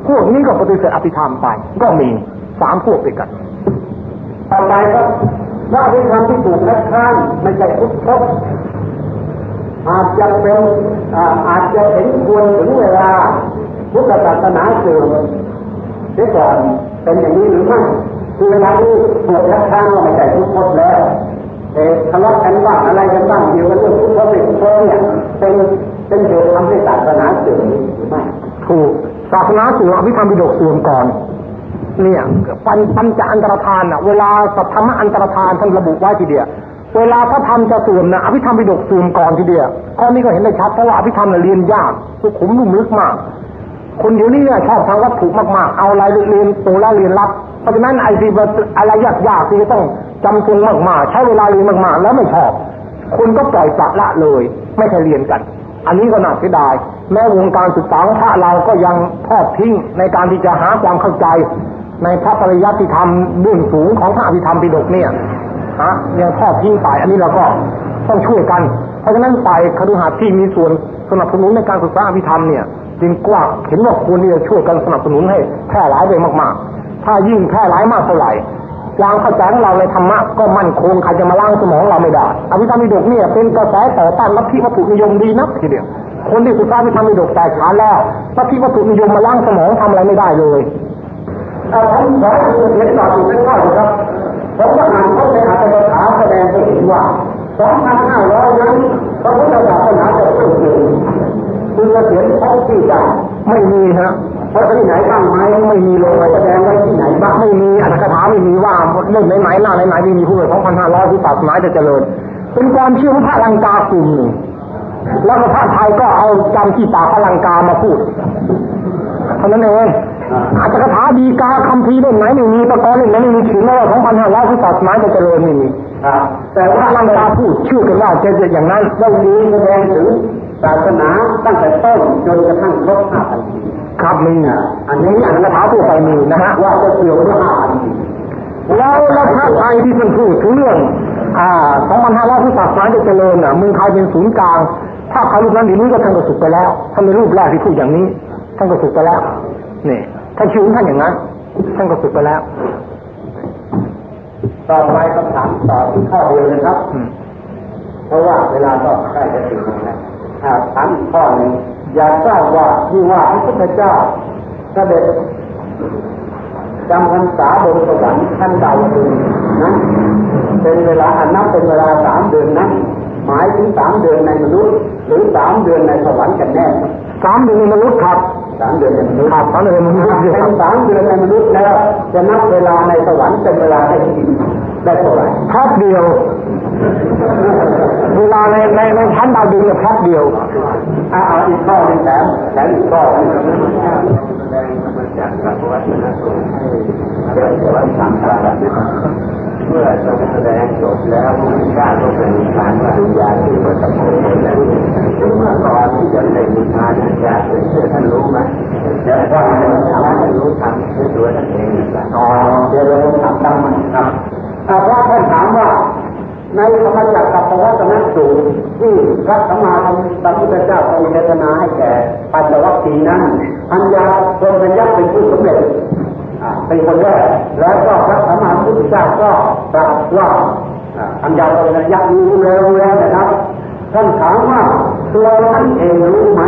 พวกนี้ก็ปฏิเสธอภิธรรมไป ก็มีสามพวกด้วยกันต่อไปครับพระอภิธรรมที่ถูกคัดค้านไม่ใช่พุทธ อาจจะเป็นอาอาจจะเห็นควรถึงเวลาพุทธศาสนาเสื่อมเสียก่อนเป็นอย่างนี้หรือไม่คือเวลาที่ถูกคัดค้านว่าไม่ใช่พุทธพจน์แล้วเอทะเลาะกันบ้างอะไรกันบ้างเกี่ยวกับเรื่องพุทธพจน์ไม่พุทธพจน์เนี่ยเป็นเป็นเหตุทำให้ศาสนาเสื่อมหรือไม่ถูกศาสนาเสูงอมอภิธรรมบิดกส่วนก่อนเนี่ยปัญปัญจอันตรธานอะ เวลาสัทธรรมอันตรธานท่านระบุไว้ทีเดียว เวลาพระธรรมจะส่วนนะอภิธรรมบิดกส่วนก่อนทีเดียวข้อนี้ก็เห็นได้ชัดเพราะว่าอภิธรรมน่ะเรียนยากสุขุมนุ่มลึกมาก คนเดี๋ยวนี้เนี่ยชอบทางวัตถุมากๆ เอาอะไรเรียนตัวแล้วเรียนรับ เพราะฉะนั้นไอ้ที่อะไรยากๆที่จะต้องจำทวนมากๆ ใช้เวลาเรียนมากๆ แล้วไม่ชอบคุณก็ปล่อยปละละเลย ไม่ใช่เรียนกัน อันนี้ก็น่าเสียดาย แม้วงการศึกษาของพระเราก็ยังทอดทิ้งในการที่จะหาความเข้าใจ ในพระปริยัติธรรมเบื้องสูงของพระอภิธรรมปิฎกเนี่ย ฮะยังทอดทิ้งไปอันนี้เราก็ต้องช่วยกัน เพราะฉะนั้นไปคฤหัสถ์ที่มีส่วนสนับสนุนในการศึกษาอภิธรรมเนี่ยจึงกว้างเห็นว่าควรที่จะช่วยกันสนับสนุนให้แพร่หลายไปมากๆ ถ้ายิ่งแพร่หลายมากเท่าไหร่ความเข้าใจของเราในธรรมะก็มั่นคงใครจะมาล้างสมองเราไม่ได้อภิธรรมมิดกเนี่ยเป็นกระแสต่อต้านลัทธิวัตถุนิยมดีนักทีเดียวคนที่ศึกษาอภิธรรมมิดกแตกฉานแล้วลัทธิวัตถุนิยมมาล้างสมองทำอะไรไม่ได้เลยเอาผมขอให้คุณเห็นต่ออีกไม่ค่อครับ ผมก็อ่านเขาในอัตถกถาแสดงให้เห็นว่า2,500นั้นพระพุทธศาสนาจะเพิ่มขึ้นคุณจะเขียนพบที่จะไม่มีฮะเพราะที่ไหนบ้างไหมไม่มีเลยแสดงไว้ที่ไหนบ้างไม่มีอัตถกถาไม่มีว่าเล่มไหนๆหน้าไหนๆไม่มีผู้เผย2,500ที่ศาสนาจะเจริญ เป็นความเชื่อของพระลังกากลุ่มหนึ่งแล้วก็พระไทยก็เอาจำที่ปากพระลังกามาพูดเท่านั้นเอง อัตถกถาดีกาคำพีร์เล่มไหนไม่มีประกอบเล่มไหนไม่มีถึงแล้วว่า2,500ที่ศาสนาจะเจริญไม่มีครับแต่แต่พว่าระลังกาพูดเชื่อกันว่าจะจะอย่างนั้นเรื่องนี้แสดงถึงศาสนาตั้งแต่ต้นจนกระทั่งครบห้าพันปีครับมีอันนี้อัตถกถาทั่วไปมีนะฮะว่าจะเกี่ยวด้วยห้าพันปีแล้วแล้วพระไทยที่ท่านพูดถึงเรื่อง อ่า2,500ที่ศาสนาจะเจริญอะเมืองไทยเป็นศูนย์กลางถ้าใครรูปนั้นเดี๋ยวนี้ก็ท่านก็สุดไปแล้วท่านเป็นรูปแรกที่พูดอย่างนี้ท่านก็สุดไปแล้วนี่ ท่านชื่อท่านอย่างนั้นท่านก็สุดไปแล้ว ต่อไปคำถามต่อที่ข้อเดียวนะครับอืมเพราะว่าเวลาก็ใกล้จะถึงแล้วนะอ่าถามอีกข้อหนึ่งอยากทราบว่าที่ว่าพระพุทธเจ้าเสด็จจำพรรษาบนสวรรค์ท่านดาวดึงส์นั้นเป็นเวลาอันนับเป็นเวลาสามเดือนนั้นหมายถึงสามเดือนในมนุษย์ หรือสามเดือนในสวรรค์กันแน่สามเดือนในมนุษย์ครับ สามเดือนในมนุษย์สามเดือนมนุษย์เป็นสามเดือนในมนุษย์แล้วจะนับเวลาในสวรรค์เป็นเวลาได้กี่ได้เท่าไหร่แป๊บเดียว เวลาในในในชั้นดาวดึงส์เนี่ยแป๊บเดียวอ่าอีกข้อหนึ่งแถมแถมอีกข้อหนึ่งเมื่อทรงแสดงจบแล้วพระเจ้าก็เป็นนิพพานปริญญาที่พระสมุทรแล้วเมื่อก่อนที่จะได้นิพพาน อาจารย์เชื่อท่านรู้ไหมเดี๋ยวว่าท่านรู้ทำด้วยตัวท่านเองนะครับอ๋อเดี๋ยวเราถามตั้งมันครับอ่าเพราะท่านถามว่าในธรรมจักรกับปวัตนสูตรที่พระสัมมาสัมพุทธเจ้าทรงเทศนาให้แก่ปัญจวัคคีย์นั้นอัญญาทรงเป็นยักษ์เป็นผู้สำเร็จอ่าเป็นคนแรกแล้วก็พระสัมมาสัมพุทธเจ้าก็ตรัสว่าอ่าอัญญาโตนะยักษ์รู้แล้วรู้แล้วนะครับท่านถามว่าตัวท่านเองรู้ไหม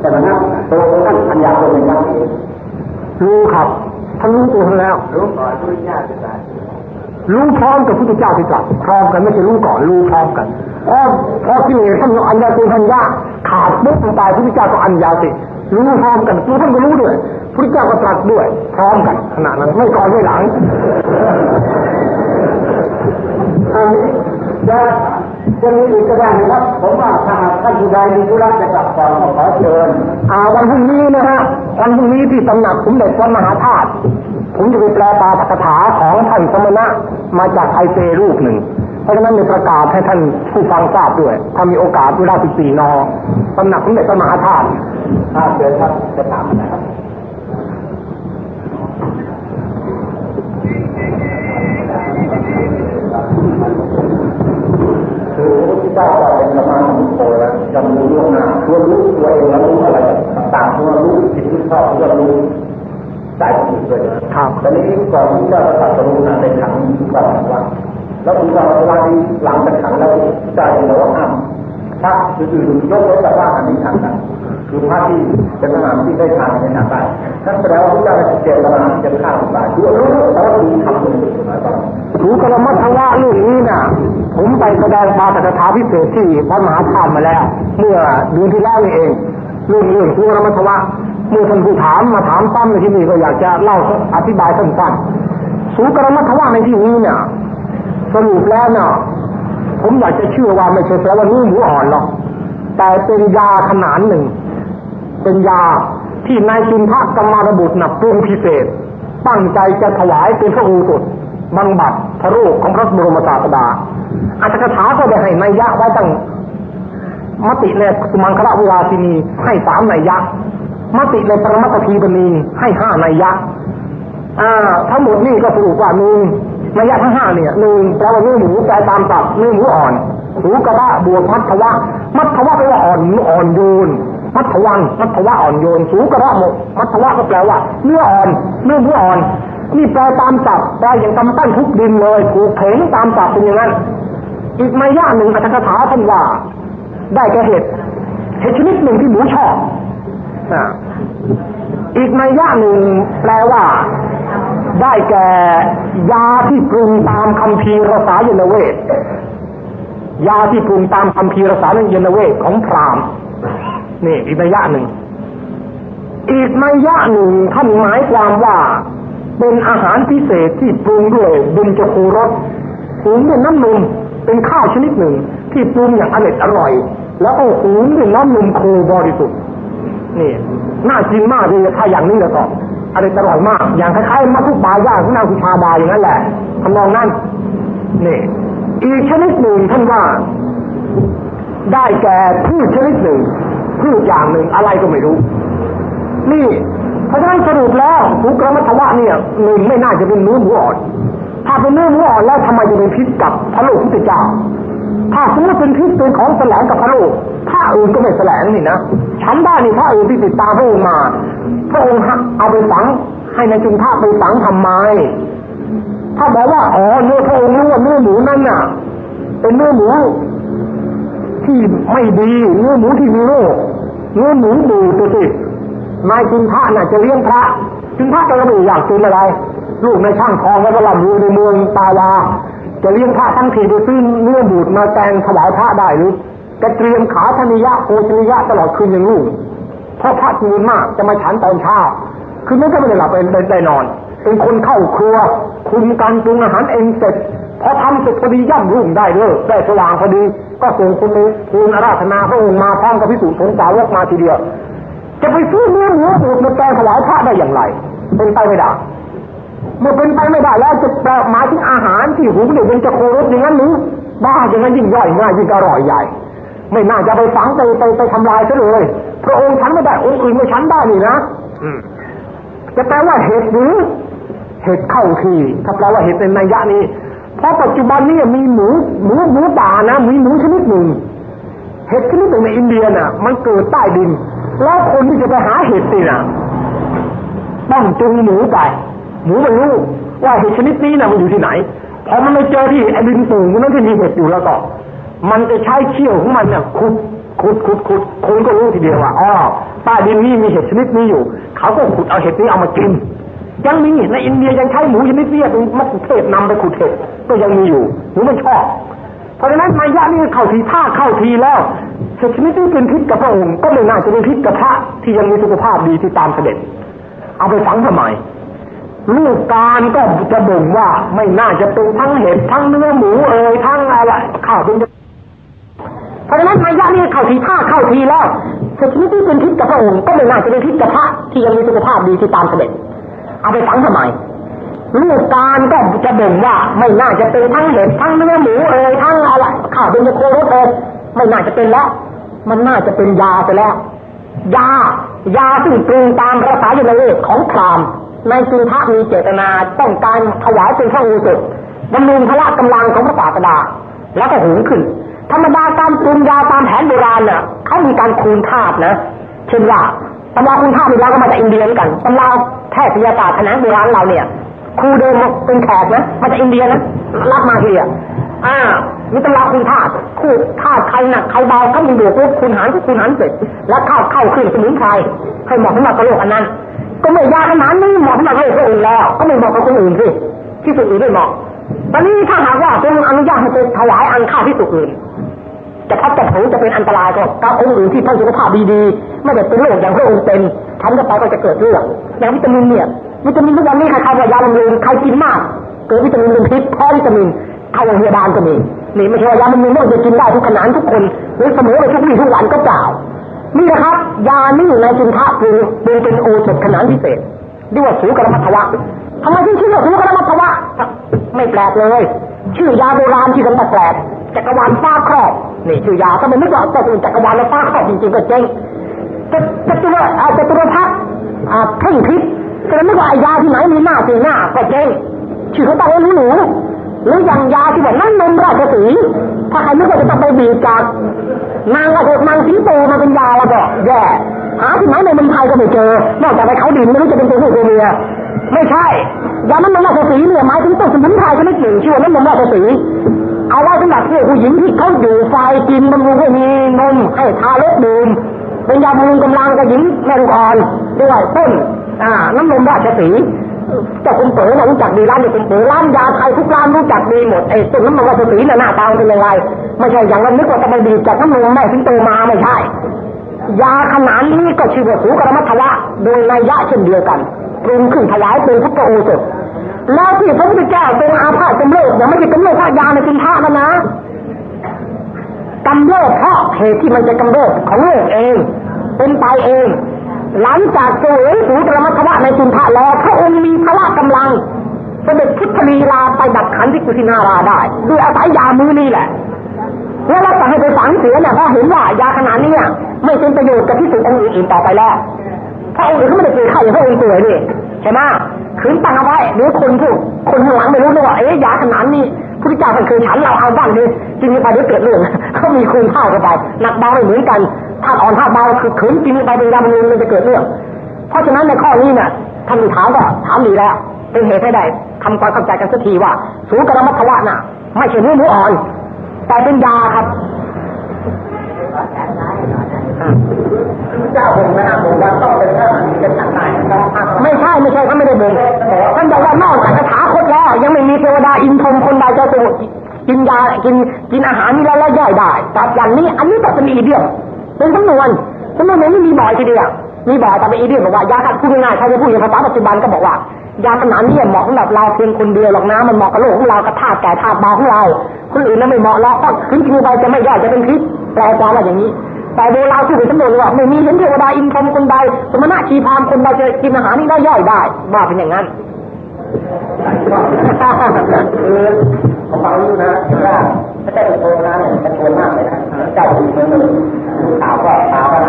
แต่ละนะตัวท่านอัญญาตนะยักษ์เองรู้ครับท่านรู้ตัวท่านแล้ว รู้ก่อนรู้ยากจะตายรู้พร้อมกับพุทธเจ้าที่ตรัสพร้อมกันไม่ใช่รู้ก่อนรู้พร้อมกันพอพอที่ท่านอัญญาตุทัญญาขาดปุ๊บลงไปพุทธเจ้าก็อัญญาติรู้พร้อมกันตัวท่านก็รู้ด้วยพุทธเจ้าก็ตรัสด้วย พร้อมกันขณะนั้นไม่ก่อนไม่หลังอันนี้ จะจะมีอีกก็ได้นะครับ ผมว่าถ้าหากท่านผู้ใดมีธุระจะกลับก่อนก็ขอเชิญอ่าวันพรุ่งนี้นะฮะวันพรุ่งนี้ที่ตำหนักสมเด็จพระมหาธาตุผมจะไปแปลปาตกถาของท่านสมณะมาจากไทเปรูปหนึ่ง เพราะฉะนั้นในประกาศให้ท่านผู้ฟังทราบด้วย ถ้ามีโอกาสเวลา14นอตำหนักสมเด็จพระมหาธาตุถ้าเชิญครับจะถามนะครับ คือพระพุทธเจ้าก็เป็นสมาธิโตแล้วจำรู้ล่วงหน้าตัวรู้ตัวเองแล้วรู้อะไรต่างๆตัวรู้จิตที่ชอบตัวรู้ใจจิตด้วยครับแต่นี้ก่อนที่จะตัดสรู้นะในขังก่อนว่าแล้วคุณจะเวลาที่หลังจากขังแล้วใจเราว่าห้าม พระอื่นๆยกเว้นแต่ว่าอันนี้ขังนะคือพระที่เป็นทหารที่ได้ทานในขังได้นั่นแสดงว่าพระเจ้าเจตนาที่จะฆ่าตายด้วยรู้แต่ว่าดูทำเป็นสุดท้ายต้องถูกรมัทวะเรื่องนี้น่ะ ผมไปแสดงปาตกถาพิเศษที่พระมหาธาตุมาแล้ว เมื่อเดือนที่แล้วนี่เองเรื่องเรื่องถูกรมัทวะเมื่อท่านผู้ถามมาถามซ้ำในที่นี่ก็อยากจะเล่าอธิบายสั้นๆสูกรมัทวะในที่นี้เนี่ยสรุปแล้วเนี่ย ผมอยากจะเชื่อว่าไม่ใช่แปลว่านื้อหมูอ่อนหรอก แต่เป็นยาขนานหนึ่ง เป็นยาที่นายจุนทะกรรมารบุตรนับปรุงพิเศษ ตั้งใจจะถวายเป็นพระโอสถบำบัดพระโรคของพระบรมศาสดาอัตถกถาก็ได้ให้นัยยะไว้ตั้งมติในสุมังคละวิลาสินีให้สามนัยยะมติในปรมัตถทีปณีให้ห้านัยยะ อ่า ทั้งหมดนี่ก็สรุปว่าหนึ่ง นัยยะทั้งห้าเนี่ยหนึ่งแปลว่าเนื้อหมูแปลตามตับเนื้อหมูอ่อนหูกระดะบวกมัทวะ มัทวะแปลว่าอ่อนอ่อนโยน มัทวันมัทวะอ่อนโยนสูกระหมกมัทวะก็แปลว่าเนื้ออ่อนเนื้อหมูอ่อนนี่แปลตามจับแปลอย่างกำปั้นทุกดินเลยถูกเข็งตามจับเป็นอย่างนั้นอีกมายาหนึ่งอัตถกถาท่านว่า ได้แก่เห็ดเห็ดชนิดหนึ่งที่หมูชอบอีกมายาหนึ่งแปลว่า ได้แก่ยาที่ปรุงตามคำพีรสายนเวทยาที่ปรุงตามคำพีรสายนเวทของพราหมณ์นี่อีกมายาหนึ่ง อีกมายะหนึ่งท่านหมายความว่าเป็นอาหารพิเศษที่ปรุงด้วยบุญจคูรสหุงด้วยน้ำนมเป็นข้าวชนิดหนึ่ง ที่ปรุงอย่างอร่อยอร่อย แล้วก็หุงด้วยน้ำนมโคบริสุทธิ์นี่น่ากินมากเลยถ้าอย่างนี้ล้วก็อ ร่อยอร่อยมาก อย่างคล้ายๆมาทุกบาย่างของนางคุชาดาอย่างนั้นแหละทำนองนั้นนี่อีกชนิดหนึ่งท่านว่า ได้แก่พืชชนิดหนึ่งพืชอย่างหนึ่งอะไรก็ไม่รู้ นี่เพราะฉะนั้นสรุปแล้วหูกระมัทวะเนี่ยหนึ่งไม่น่าจะเป็นเนื้อหมูอ่อน ถ้าเป็นเนื้อหมูอ่อนแล้วทำไมจะเป็นพิษกับพระโลกพุทธเจ้า ถ้าสมมติเป็นพิษเป็นของแสลงกับพระโลก พระอื่นก็ไม่แสลงนี่นะฉันได้นี่พระอื่นที่ติดตามพระองค์มา พระองค์เอาไปฝังให้ในจุนท่าไปฝังทำไม ถ้าบอกว่าอ๋อเนื้อพระองค์รู้ว่าเนื้อหมูนั่นน่ะ เป็นเนื้อหมูที่ไม่ดีเนื้อหมูที่มีโรคเนื้อหมูดูตัวสินายจินพระน่ะจะเลี้ยงพระจินพระก็ไม่อยากกินอะไร ลูกในช่างทองแล้วก็ลำรูในเมืองตาวาจะเลี้ยงพระทั้งทีไปซื้อเนื้อบูดมาแกงถวายพระได้หรือ จะเตรียมขาธนิยะโภชนิยะตลอดคืนอย่างลูกเพราะพระจำนมากจะมาฉันตอนเช้าคือไม่ก็ไม่ได้หลับเป็นได้นอน เป็นคนเข้าครัว คุมการปรุงอาหารเองเสร็จพอทำเสร็จพอดีย่ำรุ่งได้เลยได้สว่างพอดี ก็ส่งคนไปทูลอาราธนาพระองค์มาพร้อมกับพิสูจน์สงสาวกมาทีเดียว จะไปซื้อเนื้อหมูบูดมาแกงถวายพระได้อย่างไร เป็นไปไม่ได้เมื่อเป็นไปไม่ได้แล้วจะแปลหมายถึงอาหารที่หุงเดี๋ยเป็นจะโครสอย่างนั้นหรือบ้าอย่างนั้นยิ่งย่อยง่ายยิ่งอร่อยใหญ่ ไม่น่าจะไปฝังไปไปไปทำลายซะเลยพระองค์ฉันไม่ได้องค์อื่นไม่ฉันได้นี่นะจะแปลว่าเหตุหรือเหตุเข้าทีถ้าแปลว่าเหตุเป็นนัยยะนี้เพราะปัจจุบันนี้มีหมูหมูหมูป่านะมีหมูชนิดหนึ่งเห็ดชนิดหนึ่งในอินเดียน่ะ มันเกิดใต้ดิน แล้วคนที่จะไปหาเห็ดนี่นะต้องจูงหมูไปหมูไม่รู้ว่าเห็ดชนิดนี้นะมันอยู่ที่ไหนพอมันไปเจอที่ไอ้ดินสูงนั้นที่มีเห็ดอยู่แล้วก็ มันจะใช้เขี้ยวของมันเนี่ยขุดขุดขุดขุดคนก็รู้ทีเดียวว่าอ๋อใต้ดินนี้มีเห็ดชนิดนี้อยู่ เขาก็ขุดเอาเห็ดนี้เอามากิน ยังมีในอินเดียยังใช้หมูชนิดนี้เป็นมัสเทศนำไปขุดเห็ดก็ยังมีอยู่หมูมันชอบ เพราะฉะนั้นมายะนี่เข้าทีท่าเข้าทีแล้วเศษชนิดที่เป็นพิษกับพระองค์ก็ไม่น่าจะเป็นพิษกับพระที่ยังมีสุขภาพดีที่ตามเสด็จ เอาไปฝังทำไมลูกการก็จะบ่งว่าไม่น่าจะเป็นทั้งเห็ดทั้งเนื้อหมูเอ่ยทั้งอะไรข้าวเป็น เพราะฉะนั้นมายะนี่เข้าทีท่าเข้าทีแล้วเศษชนิดที่เป็นพิษกับพระองค์ก็ไม่น่าจะเป็นพิษกับพระที่ยังมีสุขภาพดีที่ตามเสด็จเอาไปฝังทำไมลูกการก็จะบ่งว่าไม่น่าจะเป็นทั้งเห็ดทั้งเนื้อหมูเอ่ยทั้งอะไรข้าวเป็นโครสเอ่ยไม่น่าจะเป็นแล้ว มันน่าจะเป็นยาไปแล้ว ยายาซึ่งปรุงตามภาษาอยู่ในเวทของพรามในจึงพระมีเจตนาต้องการถวายเป็นพระอุสุบำรุงพละกำลังของพระศาสดาแล้วก็หุงขึ้น ธรรมดาการปรุงยาตามแผนโบราณน่ะเขามีการคูณธาตุนะ เช่นว่าตำราคูณธาตุเราก็มาจากอินเดียเหมือนกันตำราแพทยศาสตร์แขนโบราณเราเนี่ยครูเดิมเป็นแขกนะมาจากอินเดียนะรับมาทีอะอ่ามีตำราคุณธาตุคู่ธาตุใครหนักใครเบาก็มีบวกลบคูณหารก็คูณหารเสร็จแล้วเข้าเข้าขึ้นสมุนไพรให้เหมาะสำหรับกระโหลกอันนั้น ก็ไม่ยาขนาดนี้เหมาะสำหรับโรคอื่นแล้ว ก็ไม่เหมาะกับคนอื่นสิที่สุดอื่นไม่เหมาะตอนนี้ถ้าหากว่าทรงอนุญาตให้ไปถวายอันข้าที่สุดอื่น จะพัดจะผูจะเป็นอันตรายก็กับองค์อื่นที่ท่านสุขภาพดีๆไม่ได้เป็นโรคอย่างพระองค์เป็นฉันก็ไปก็จะเกิดเรื่องอย่างวิตามินเนี่ยวิตามินทุกวันนี้ใครใครว่ายาบำรุงใครกินมาก เกิดวิตามินเป็นพิษแพ้วิตามินเข้าโรงพยาบาลก็มีนี่ไม่ใช่ว่ายาบำรุงต้องจะกินได้ทุกขนาดทุกคนหรือเสมอไปทุกวี่ทุกวันก็เปล่านี่นะครับ ยานี่ในจินทะปรุงปรุงเป็นโอสถขนาดพิเศษเรียกว่าสูกรมัทวะทำไมถึงชื่อว่าสูกรมัทวะไม่แปลกเลย ชื่อยาโบราณที่กันแปลกจักรวาลฟ้าครอบนี่ชื่อยาถ้ามันไม่บอกจะเป็นจักรวาลแล้วฟ้าครอบจริงๆก็เจ๊งจะจะตัวจะตัวพักเพ่งพิษจะไม่ว่าไอยาที่ไหนมีหน้าสีหน้าก็เจ๊งชื่อเขาตั้งว้หนูหนูหรืออย่างยาที่บอกนั่นนมราชสีถ้าใครไม่ก็จะต้องไปบีบจากนางกระโดดนางสีโตมาเป็นยาแล้วก็แย่หาที่ไหนในเมืองไทยก็ไม่เจอนอกจากไปเขาดินไม่รู้จะเป็นตัวผู้ตัวเมีย ไม่ใช่ยาน้ำมันราชสีเนี่ยหมายถึงต้นสมุนไพรชนิดหนึ่งชื่อว่าน้ำมันราชสีเอาไว้สำหรับผู้ผู้หญิงที่เขาอยู่ไฟกินบำรุงให้มีนมให้ทารกดื่มเป็นยาบำรุงกำลังกับหญิงแม่ลูกอ่อนด้วยต้นอ่าน้ำนมราชสีเจ้าคุณเป๋อนะรู้จักดีร้านเนี่ยคุณเป๋อร้านยาไทยทุกร้านรู้จักดีหมดไอ้ต้นน้ำมันราชสีน่ะหน้าตาเป็นยังไงไม่ใช่อย่างนั้นนึกว่าจะมาดีจากน้ำนมแม่สิงโตมาไม่ใช่ยาขนาดนี้ก็ชื่อว่าสูกรมัทวะโดยนัยยะเช่นเดียวกัน ปรุงขึ้นถวายเป็นพุทธโอสถ แล้วที่พระพุทธเจ้าทรงอาพาธกำเริบยังไม่ใช่กำเริบพระยาในสินท่านะนะกำเริบเพราะเหตุที่มันจะกำเริบของโลกเอง เป็นไปเอง หลังจากเสวยสูกรมัทวะในสินท่าแล้วพระองค์มีพละกำลังเสด็จพุทธลีลาไปดับขันที่กุสินาราได้ด้วยอาศัยยามือนี่แหละแล้วเราจะให้ไปฝังเสียเนี่ยเพราะเห็นว่ายาขนาดนี้ไม่เป็นประโยชน์กับที่สุดองค์อื่นต่อไปแล้ว พราะองค์อื่นเขาไม่ได้เกิดข้อย่างพระองค์ป่วยนี่ใช่ไหมขืนตั้งเอาไว้หรือคนผู้คนข้างหลังไม่รู้เลยว่าเอ๊ะยาขนาดนี้พระเจ้าท่านเคยฉันเราเอาบ้างดิจริงไปเดี๋ยวเกิดเรื่องเขามีคุณค่ากันไปหนักเบาไม่เหมือนกันถ้าอ่อนถ้าเบาคือขืนกินไปเป็นยาบำรุงมันจะเกิดเรื่อง เพราะฉะนั้นในข้อนี้เนี่ยท่านถามก็ถามดีแล้ว เป็นเหตุให้ได้ทำความเข้าใจกันสักทีว่าสูงกรมัทวะน่ะ ไม่ใช่เนื้อหมูอ่อน แต่เป็นยาครับ เจ้าผมนะผมว่าต้องเป็นพระเป็นฉันตายไม่ใช่ไม่ใช่ท่านไม่ได้บ่งท่านบอกว่านอกจากคาถาคตแล้วยังไม่มีเทวดาอินทรมคนใดจะตัวกินยากินกินอาหารนี้แล้วแล้วย่อยได้แต่อย่างนี้อันนี้ก็เป็นอีเดียมเป็นสำนวนสำนวนนี้มีบ่อยทีเดียวมีบ่อยแต่เป็นอีเดียมบอกว่ายาคัดพูดง่ายๆใครจะพูดอย่างภาษาปัจจุบันก็บอกว่ายาขนาดนี้เหมาะสำหรับเราเพียงคนเดียวหรอกนะมันเหมาะกับโลกของเรากับธาตุแก่ธาบาของเราคนอื่นนั้นไม่เหมาะหรอกเพราะขึ้นกินไปจะไม่ย่อยจะเป็นพิษแปลความว่าอย่างนี้ แต่โบราณพูดเป็นสำนวนว่าไม่มีเห็นเทวดาอินทรมคนใดสมณะชีพามคนใดจะกินอาหารนี้ได้ย่อยได้ว่าเป็นอย่างนั้นคือผมฟังรู้นะว่าถ้าเจ้าเป็นโทนะเนี่ยเป็นโทมากเลยนะเจ้าเป็นเมืองข่าวก็ข่าวว่า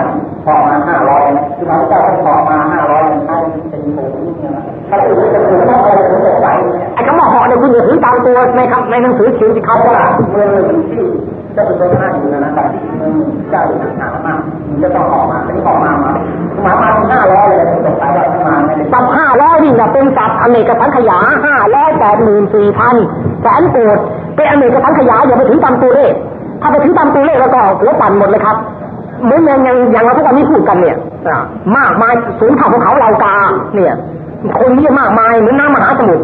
พอมาห้าร้อยคือพระเจ้าท่านพอมาห้าร้อยเป็นเป็นโทนี่นะถ้าอื่นจะเป็นต้องอะไรเป็นตกไหลไอ้คำว่าเหาะเนี่ยคุณอย่าถือตามตัวในคำในหนังสือเขียนสิครับว่าเมืองที่เจ้าเป็นโทนะอยู่นะแต่ที่เมืองเจ้าอยู่ห่ามากจะต้องออกมาเป็นออกมามามามาห้าร้อยเลยตกไปว่ามาไม่ได้สัตว์ห้าร้อยนี่นะเป็นสัตว์อเนกสังขยาห้าร้อยแปดหมื่นสี่พันแสนโกดเป็นอเนกสังขยาอย่าไปถือตามตัวเลขถ้าไปถือตามตัวเลขแล้วก็หัวปั่นหมดเลยครับเหมือนอย่างอย่างย่างเราทุกวันนี้พูดกันเนี่ยมากมายสูงเท่าภูเขาเหล่ากา เนี่ย คนเนี้มากมายเหมือนน้ำมหาสมุทร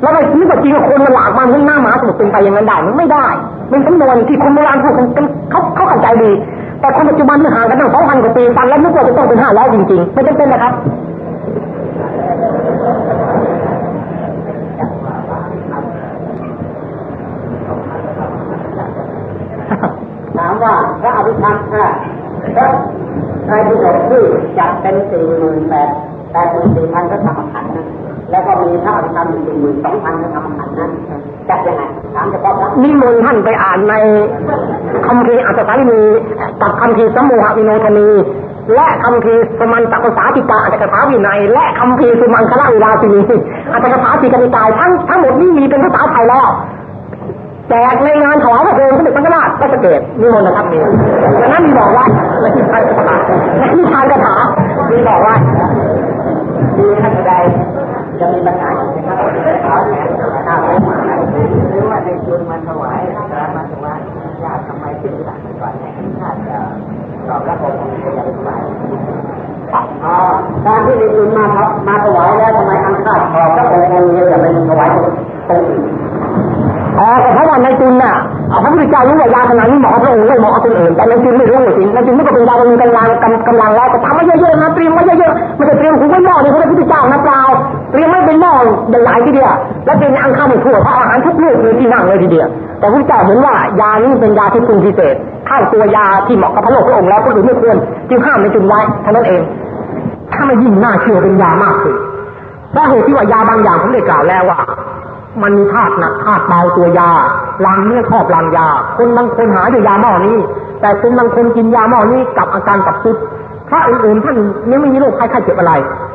แล้วไปคิดว่าจริงคนมันหลากมาเหมือนน้ำมหาสมุทรเป็นไปอย่างนั้นได้มันไม่ได้ เป็นสำนวนที่คนโบราณพูดกันเขาเขาเข้าใจดี แต่คนปัจจุบันมันห่างกันตั้งสองพันกว่าปีฟังแล้วนึกว่าจะต้องเป็นห้าร้อยจริงๆ ไม่จำเป็นนะครับถามว่าพระอภิธรรมพระพระที่บอกชื่อจัดเป็นสี่หมื่นแปดแปดหมื่นสี่พันพระธรรมขันธ์นะ แล้วก็มีพระอภิธรรมอีกสี่หมื่นสองพันพระธรรมขันธ์นะจัดยังไงถามเฉพาะพระนิมนต์ท่านไปอ่านในคัมภีร์อัฏฐสาลินีกับคัมภีร์สัมโมหวิโนทนีและคัมภีร์สมันตปาสาทิกาอรรถกถาวินัย และคัมภีร์สุมังคลวิลาสินีอรรถกถาทีฆนิกายทั้งทั้งหมดนี้มีเป็นภาษาไทยแล้วแจกในงานถวายพระเพลิงสมเด็จพระสังฆราชก็จะเกตนิมนต์นะครับมีดังนั้นมีบอกว่าในที่ชานคาถาในที่ชานคาถามีบอกว่ามีท่านใด จะมีปัญหาอยู่นะครับขอแทนข้าไปมาหรือว่าในชุนมาถวายมาถวายญาติทำไมถึงสั่งก่อนให้ญาติตอบรับผมจะยังถวายการที่ในชุนมาครับมาถวายแล้วทำไมอันคาดขอพระองค์องค์เดียวจะเป็นถวายองค์อื่นอ๋อเพราะว่าในจุนน่ะพระพุทธเจ้ารู้ว่ายาขนาดนี้หมาะกับพระองค์ไม่หมาะกับคนอื่นแต่ในจุนไม่รู้สิในจุนนี่ก็เป็นยาบำรุงกำลังกำลังแล้วก็ทำไว้เยอะๆนะเตรียมไว้เยอะๆม่ใช่เตรียมถุงไว้หม้อนี่พระพุทธเจ้านะเปล่า เรียมไว้เป็นหม้อใหญ่ๆทีเดียวแล้วเป็นอังคารทั่วพระอาหารทุกลูกเลยที่นั่งเลยทีเดียวแต่พระพุทธเจ้าเห็นว่ายานี้เป็นยาที่ปรุงพิเศษเข้าตัวยาที่เหมาะกับพระโลกพระองค์แล้วคนอื่นไม่ควรจึงห้ามในจุนไว้เท่านั้นเอง ถ้าไม่ยิ่งน่าเชื่อเป็นยามากขึ้นเพราะเหตุที่ว่ายาบางอย่างผมได้กล่าวแล้วว่ามันมีธาตุหนักธาตุเบาตัวยาลังเนื้อครอบลังยา คนบางคนหาอยู่ยาหม้อนี้ แต่คนบางคนกินยาหม้อนี้กับอาการกับซุด พระอื่นๆท่านยังไม่มีโรคไข้ไข้เจ็บอะไร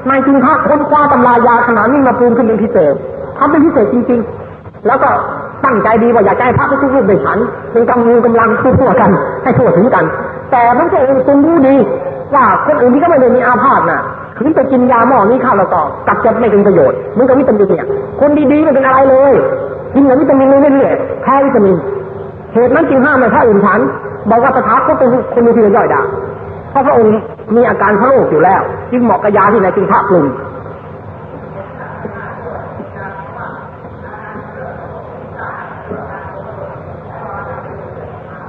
นายจึงพระค้นคว้าตำรายาขนาดนี้มาปรุงขึ้นเป็นพิเศษทำเป็นพิเศษจริง ๆ แล้วก็ตั้งใจดีว่าอยากให้พระทุกรูปได้ฉันเป็นกำลังกำลังทั่วกันให้ทั่วถึงกัน แต่พระเจ้าเองทรงรู้ดีว่าคนอื่นที่ก็ไม่ได้มีอาพาธน่ะคืนไปกินยาหม้อนี้เข้าแล้วก็กลับจะไม่เป็นประโยชน์เหมือนกับวิตามินเนี่ย คนดีๆไม่เป็นอะไรเลยกินแต่วิตามินเรื่อยๆแพ้วิตามินเหตุนั้นจึงห้ามในพระอื่นฉันบอกว่าตถาคตเป็นคนมีที่ย่อยด้เพ ราะพระองค์มีอาการพระโรคอยู่แล้ว จึงเหมาะกับยาที่ไหนจึงพระปรุง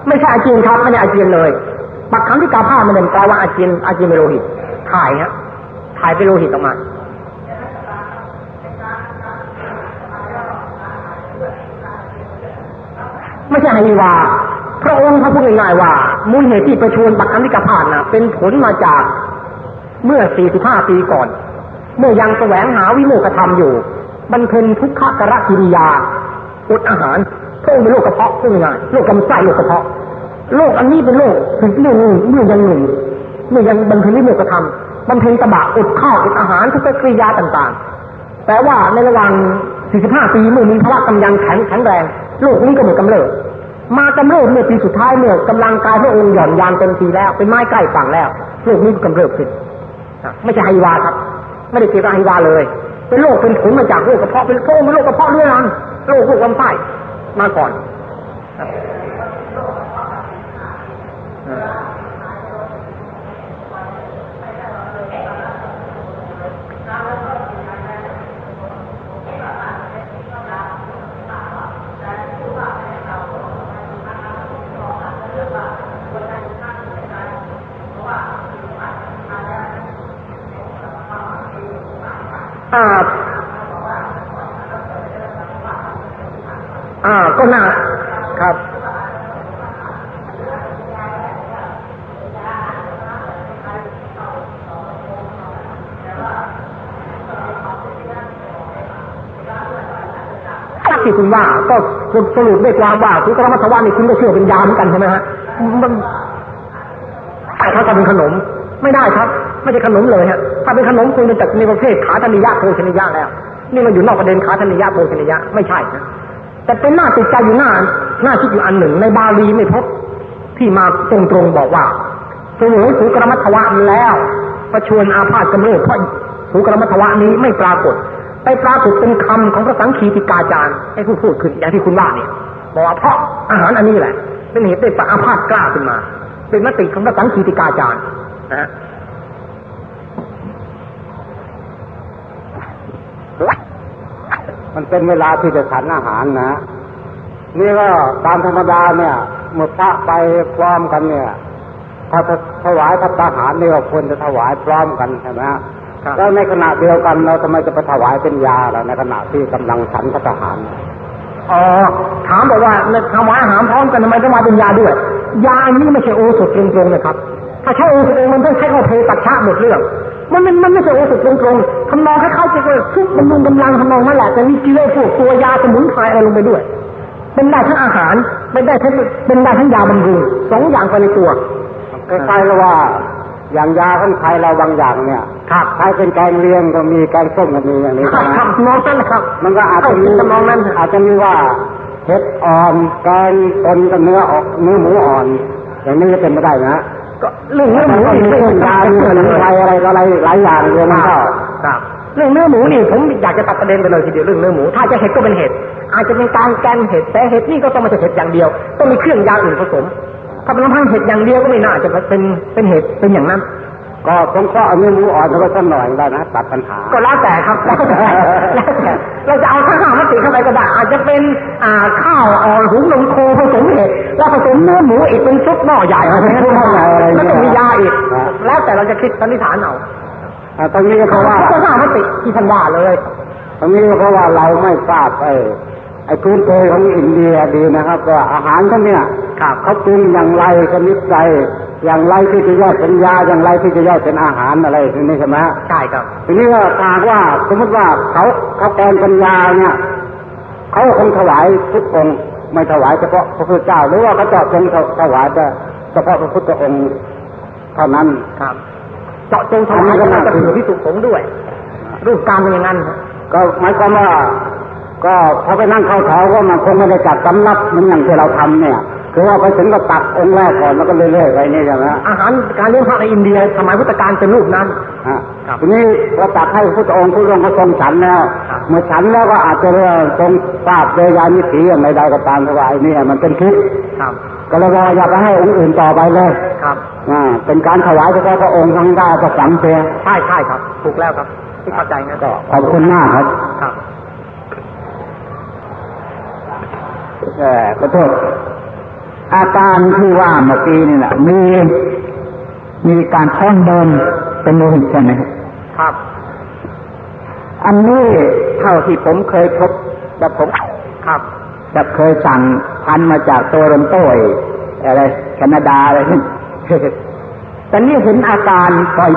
ไม่ใช่อาเจียนครับไม่ได้อาเจียนเลยปักคำที่กาผ้ามันเป็นแปลว่าอาเจียนอาเจียนเป็นโลหิตถ่ายฮะถ่ายเป็นโลหิตออกมาไม่ใช่ไฮวา ระองค์เขาพูดง่ายๆว่า มูลเหตุที่ประชวนปักคำที่กาผ้านะเป็นผลมาจากเมื่อ 45 ปีก่อน เมื่อยังแสวงหาวิโมกขธรรมอยู่บรรเพ็ญทุกขกรกิริยาอดอาหารพระองค์เป็นโรคกระเพาะพูดง่ายๆโรคกำไส้โรคกระเพาะโรคอันนี้เป็นโรคถึงเรื่องหนึ่งเรื่องยังหนึ่งเมื่อยังบรรเพ็ญวิโมกขธรรมบำเพ็ญตบะอดข้าวอดอาหารทุกกริยาต่างๆ แต่ว่าในระหว่าง 45 ปีเมื่อมีพละกำลังแข็งแข็งแรงโรคนี้ก็เหมือนกำเริบ มากำเริบเมื่อปีสุดท้ายเมื่อกำลังกายพระองค์หย่อนยานเต็มทีแล้วเป็นไม้ใกล้ฝั่งแล้วโรคนี้ก็กำเริบขึ้นไม่ใช่ไฮวาครับ ไม่ได้เกี่ยวกับไฮวาเลย เป็นโรคเป็นผลมาจากโรคกระเพาะเป็นโรคเป็นโรคกระเพาะเรื้อรังโรคโรคลำไส้มาก่อน อ่าอ่าก็น่าครับ ที่คุณว่าก็สรุปได้ความว่าคุณกรมัตวานี่คุณก็เชื่อเป็นยาเหมือนกันใช่ไหมฮะมันแต่ถ้าทำเป็นขนม ไม่ได้ครับ ไม่ใช่ขนมเลยฮะ ถ้าเป็นขนมคุณเป็นจากในประเภทขาธนิยะโภชนิยะแล้ว นี่มันอยู่นอกประเด็นขาธนิยะโภชนิยะไม่ใช่นะแต่เป็นหน้าติดใจอยู่หน้าหน้าคิดอยู่อันหนึ่ง ในบาลีไม่พบที่มาตรงๆบอกว่าสวยสูกรมัตวะแล้วประชวนอาพาธกำเริบเพราะสูกรมัตวะนี้ไม่ปรากฏ ไปปรากฏเป็นคำของพระสังคีติกาจารย์ให้ผู้พูดขึ้นอย่างที่คุณว่าเนี่ยบอกว่าเพราะอาหารอันนี้แหละเป็นเหตุได้ปอาพาธกล้าขึ้นมา เป็นมติของพระสังคีติกาจารย์นะ มันเป็นเวลาที่จะฉันอาหารนะ นี่ก็ตามธรรมดาเนี่ยเมื่อพระไปพร้อมกันเนี่ยถ้าถวายพระทหารนี่ก็ควรจะถวายพร้อมกันใช่ไหมฮะแล้วในขณะเดียวกันเราทำไมจะไปถวายเป็นยาล่ะในขณะที่กำลังฉันพระทหารอ๋อถามบอกว่าถวายอาหารพร้อมกันทำไมต้องมาเป็นยาด้วย ยาอันนี้ไม่ใช่โอสถตรงๆนะครับ ถ้าใช้โอสถเองมันต้องใช้เอาเพตัชชะหมดเรื่อง มันมันมันไม่ใช่โอสถตรงๆทำนองคล้ายๆจะว่าทุกบำรุงกำลังทำนองนั่นแหละแต่มีกิเลสพวกตัวยาสมุนไพรอะไรลงไปด้วย เป็นได้ทั้งอาหารเป็นได้ทั้งเป็นได้ทั้งยาบำรุงสองอย่างไปในตัวคล้ายๆแล้วว่าอย่างยาของไทยเราบางอย่างเนี่ยครับใช้เป็นแกงเลียงก็มีแกงส้มก็มีอย่างนี้ครัใช่บไหมครับน้องนั่นนะครับ มันก็อาจจะมีทำนองนั้นอาจจะมีว่าเห็ดอ่อนแกงปนกับเนื้อออกเนื้อหมูอ่อน อย่างนี้จะเป็นไม่ได้นะ ก็เรื่องเนื้อหมูมันก็นี่มีไม่เครื่องใช่ยาการมีเชื่สอเลมุนยไพรอะไรต่ออะไรหลายอย่างเลยมันก็ครับเรื่องเนื้อหมูนี่ผมอยากจะตัดประเด็นไปเลยทีเดียวเรื่องเนื้อหมู ถ้าจะเห็ดก็เป็นเห็ดอาจจะเป็นการแกงเห็ดแต่เห็ดนี่ก็ต้องไม่ใช่เห็ดอย่างเดียว ต้องมีเครื่องยาอื่นผสมถ้าเป็นลำพังเห็ดอย่างเดียวก็ไม่น่าจะเป็นเป็นเห็ดเป็นอย่างนั้น ก็สงเคราะห์เอาเนื้อหมูอ่อนเข้าไปสักหน่อยได้นะตัดปัญหา ก็แล้วแต่ครับแล้วแต่แล้วแต่เราจะเอาข้าวมติเข้าไปก็ได้อาจจะเป็นอ่าข้าวอ่อนหุงนมโคผสมเห็ดแล้วผสมเนื้อหมูอีกเป็นซุปหม้อใหญ่อะไรพวกนั้นแล้วต้องมียาอีก แล้วแต่เราจะคิดสันนิษฐานเอาอ่าตรงนี้ก็เพราะว่าก็ข้าวมติที่ท่านว่าเลยตรงนี้ก็เพราะว่าเราไม่ทราบไอ้ ไอ้พื้นเพของอินเดียดีนะครับว่าอาหารเขาเนี่ยครับเขาปรุงอย่างไรชนิดใดอย่างไรที่จะย่อยเป็นยาอย่างไรที่จะย่อยเป็นอาหารอะไรทีนี้ใช่ไหมฮะใช่ครับ ทีนี้ก็ถามว่าสมมติว่าเขาเขาแกงปัญญาเนี่ยเขาคงถวายทุกองค์ไม่ถวายเฉพาะพระพุทธเจ้า หรือว่าเขาเจาะจงถวายแต่เฉพาะพระพุทธองค์เท่านั้นครับเจาะจงทำให้ก็น่าจะเป็นที่สุขสงฆ์ด้วย รูปการเป็นอย่างนั้นครับก็หมายความว่า ก็พอไปนั่งเข้าแถวก็มันคงไม่ได้จัดสำรับเหมือนอย่างที่เราทำเนี่ยคคือว่าไปถึงก็ตักองค์แรกก่อนแล้วก็เรื่อยๆไปนี่ใช่ไหมอาหารการเลี้ยงพระในอินเดียสมัยพุทธกาลเป็นรูปนั้นฮะครับทีนี้เราตักให้พระองค์พระองค์ก็ทรงฉันแล้วครับเมื่อฉันแล้วก็อาจจะเรื่องทรงทราบเดยานิถีอย่างใดๆก็ตามเพราะว่าไอ้นี่มันเป็นพิษครับก็เลยว่าอย่าไปให้องค์อื่นต่อไปเลยครับอ่าเป็นการถวายเฉพาะพระองค์ทั้งได้ประสันเสียใช่ใช่ครับ ถูกแล้วครับที่เข้าใจนะก็ขอบคุณมากครับ ครับ เออ ขอโทษอาการที่ว่าเมื่อกี้นี่แหละมีมีการท้องเดินเป็นโลหิตใช่ไหมครับครับอันนี้เท่าที่ผมเคยพบแบบผมครับแบบเคยสั่งพันมาจากโตรอนโตไอ้อะไรแคนาดาอะไรนี่แต่นี่เห็นอาการ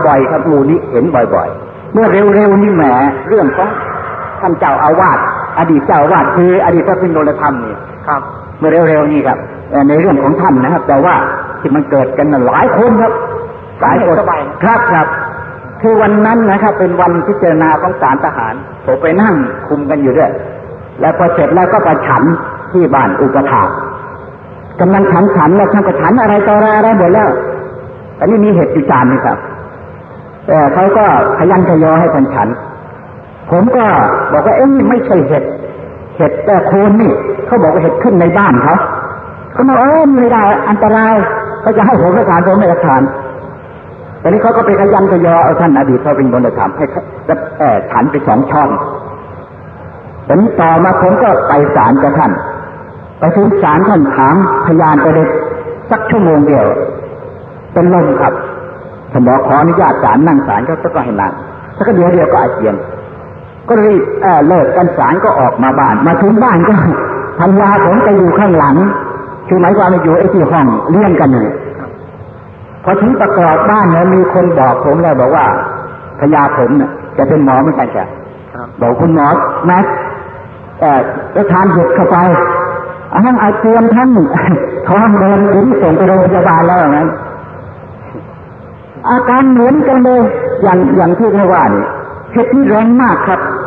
บ่อยๆครับหมู่นี้เห็นบ่อย ๆ เมื่อเร็วๆนี่แหมเรื่องของท่านเจ้าอาวาส อดีตเจ้าอาวาสคืออดีตพระพิมโดลธรรมนี่ครับ เมื่อเร็วๆนี่ครับเอ่อในเรื่องของท่านนะครับ แต่ว่าที่มันเกิดกันน่ะหลายคนครับหลายคนสบายครับครับ คือวันนั้นนะครับ เป็นวันพิจารณาของศาลทหารผมไปนั่งคุมกันอยู่ด้วย แล้วพอเสร็จแล้วก็ไปฉันที่บ้านอุปถากกำลังฉันฉันแล้วท่านก็ฉันอะไรต่ออะไรอะไรหมดแล้วแต่นี่มีเหตุวิจารณ์นี่ครับแต่เขาก็ขยันขยอให้ท่านฉัน ผมก็บอกว่าเอ้ยไม่ใช่เห็ด เห็ดแต่โคนนี่เขาบอกว่าเห็ดขึ้นในบ้านเขาเขาบอกเออไม่ได้อันตรายเขาจะให้ผมประทานผมไม่ประทานตอนนี้เขาก็ไปขยันขยอเอาท่านอดีตพระวิญญาณธรรมให้เอ่อฉันไปสองช้อนตอนนี้ต่อมาผมก็ไปศาลกับท่านไปถึงศาลท่านถามพยานไปเด็กสักชั่วโมงเดียว เป็นลมครับท่านบอกขออนุญาตศาลนั่งศาลก็ก็ให้นั่งสักเดียวเดียวก็อาเจียน ก็รีบเอ่อเลิกกันสารก็ออกมาบ้าน มาถึงบ้านก็พันยาผมจะอยู่ข้างหลัง คือหมายความว่าอยู่ไอ้ที่ห้องเลี้ยงกันเนี่ยพอถึงประกอบบ้านเนี่ยมีคนบอกผมแล้วบอกว่าพญาผมเนี่ยจะเป็นหมอไม่ใช่จ้ะครับบอกคุณหมอแม็กเอ่อจะทานเห็ดเข้าไปทั้งอาเจียนทั้งท้องเดินถึงส่งไปโรงพยาบาลแล้วอย่างนั้นอาการเหมือนกันเลยอย่างอย่างที่เขาว่านี่เห็ดนี่แรงมากครับครับ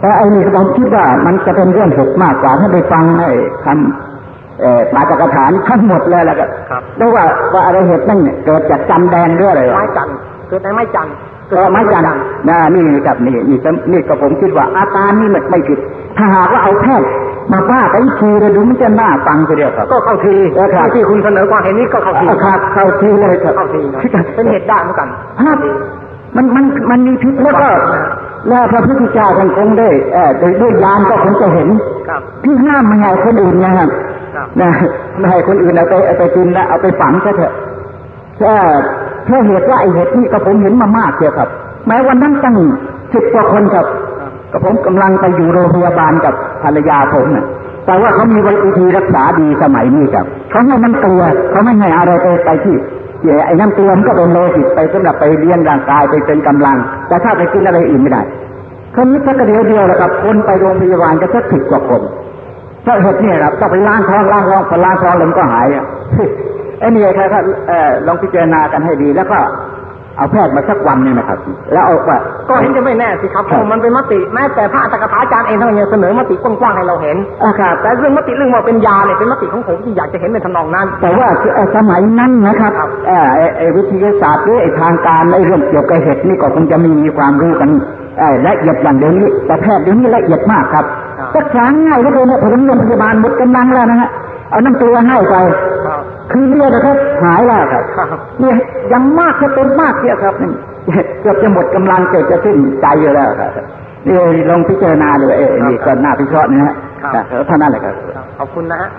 แต่ไอ้นี่ผมคิดว่ามันจะเป็นเรื่องเห็ดมากกว่าถ้าไปฟังไอ้คำเอ่อปาจกฐานทั้งหมดเลยแล้วก็ครับเรียกว่าว่าอะไรเห็ดนั่นเนี่ยเกิดจากจันแดงด้วยอะไรวะไม้จันทร์เกิดในไม้จันทร์เออไม้จันทร์นะนี่ครับนี่นี่ก็นี่ก็ผมคิดว่าอาการนี่มันไม่ผิด ถ้าหากว่าเอาแพทย์มาบ้าไปอีกทีเลยดูมันจะน่าฟังทีเดียวครับ ก็เข้าทีเออครับที่คุณเสนอความเห็นนี้ก็เข้าทีเอาครับเข้าทีเลยครับเข้าทีนะเป็นเหตุได้เหมือนกันครับมันมันมันมีพิษแล้วก็ แล้วพระพุทธเจ้าท่านคงได้เอ่อด้วยด้วยญาณก็คงจะเห็นครับที่ห้ามไม่ให้คนอื่นนะครับครับนะไม่ให้คนอื่นเอาไปเอาไปกินแล้วเอาไปฝังซะเถอะแค่แค่เหตุว่าไอ้เหตุนี่ก็ผมเห็นมามากเดียวครับ แม้วันนั้นตั้งสิบกว่าคนครับก็ผมกำลังไปอยู่โรงพยาบาลกับภรรยาผมน่ะแต่ว่าเขามีวิธีรักษาดีสมัยนี้ครับเขาให้มันตัวเขาไม่ให้อะไรไปไปที่ที่ ไอ้น้ำตัวมันก็เป็นโลหิตไปสำหรับไปเลี้ยงร่างกายไปเป็นกำลัง แต่ถ้าไปกินอะไรอื่นไม่ได้ครานี้สักเดียวเดียวแหละครับคนไปโรงพยาบาลก็สักสิบกว่าคนถ้าเหตุนี่ครับต้องไปล้างท้องล้างท้องพอล้างท้องแล้วมันก็หายอะไอ้นี่ครับเออลองพิจารณากันให้ดีแล้วก็ เอาแพทย์มาสักวันหนึงนะครับ แล้วเอาว่าก็เห็นจะไม่แน่สิครับเพราะมันเป็นมติแม้แต่พระอัตถกถาจารย์เองท่านยังเสนอมติกว้างๆให้เราเห็นอ่าครับแต่เรื่องมติเรื่องว่าเป็นยาเนี่ยเป็นมติของผมที่อยากจะเห็นในทำนองนั้น แต่ว่าคือเอ่อสมัยนั้นนะครับครับเอ่อไอ้ไอ้วิทยาศาสตร์หรือไอ้ทางการไอ้เรื่องเกี่ยวกับเห็ดนี่ก็คงจะไม่มีความรู้กันเอ่อละเอียดอย่างเดี๋ยวนี้แต่แพทย์เดี๋ยวนี้ละเอียดมากครับรักษาง่ายเหลือเกินเนี่ยผมโรงพยาบาลหมดกำลังแล้วนะฮะเอาน้ำตัวให้ไป ครับคือเรียกนะครับ หายแล้วครับครับเนี่ยยังมากจะเป็นมากเนี่ยครับนี่เกือบจะหมดกำลังเกือบจะสิ้นใจอยู่แล้วครับนี่ลองพิจารณาดูเอ้ยนี่ก็น่าพิเคราะห์นะฮะครับครับเท่านั้นแหละครับขอบคุณนะฮะ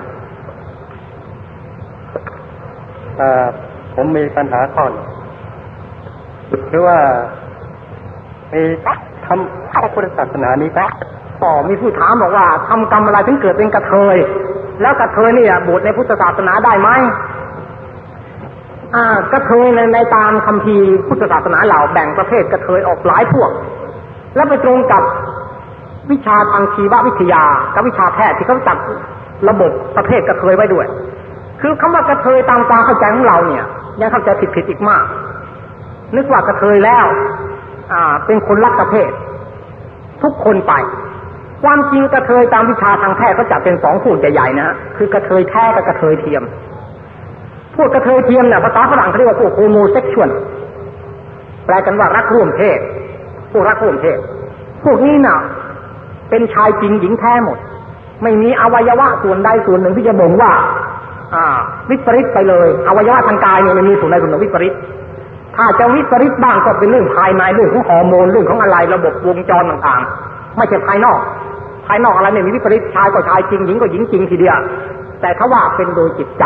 เอ่อผมมีปัญหาข้อหนึ่งคือว่ามีทำพระพุทธศาสนานี้ปะ ต่อมีผู้ถามบอกว่าทำกรรมอะไรถึงเกิดเป็นกระเทย แล้วกระเทยเนี่ยบวชในพุทธศาสนาได้ไหมอ่ากระเทยในในตามคัมภีร์พุทธศาสนาเราแบ่งประเภทกระเทยออกหลายพวก แล้วไปตรงกับวิชาทางชีววิทยา กับวิชาแพทย์ที่เขาจัดระบบประเภทกระเทยไว้ด้วย คือคำว่ากระเทยตามความเข้าใจของเราเนี่ย ยังเข้าใจผิดผิดอีกมาก นึกว่ากระเทยแล้ว อ่า เป็นคนละประเภท ทุกคนไป ความจริงกระเทยตามวิชาทางแพทย์ก็จัดเป็นสองส่วนใหญ่ๆนะฮะคือกระเทยแท้กับกระเทยเทียม พวกกระเทยเทียมเนี่ยภาษาฝรั่งเขาเรียกว่าพวก homosexual แปลกันว่ารักร่วมเพศ พวกรักร่วมเพศ พวกนี้น่ะ เป็นชายจริงหญิงแท้หมด ไม่มีอวัยวะส่วนใดส่วนหนึ่งที่จะบ่งว่า อ่า วิปริตไปเลย อวัยวะทางกายเนี่ยไม่มีส่วนใดส่วนหนึ่งวิปริตถ้าจะวิปริตบ้างก็เป็นเรื่องภายในเรื่องของฮอร์โมนเรื่องของอะไรระบบวงจรต่างๆ ไม่ใช่ภายนอก ภายนอกอะไรไม่มีวิปริตชายก็ชายจริงหญิงก็หญิงจริงทีเดียวแต่ถ้าว่าเป็นโดยจิตใจ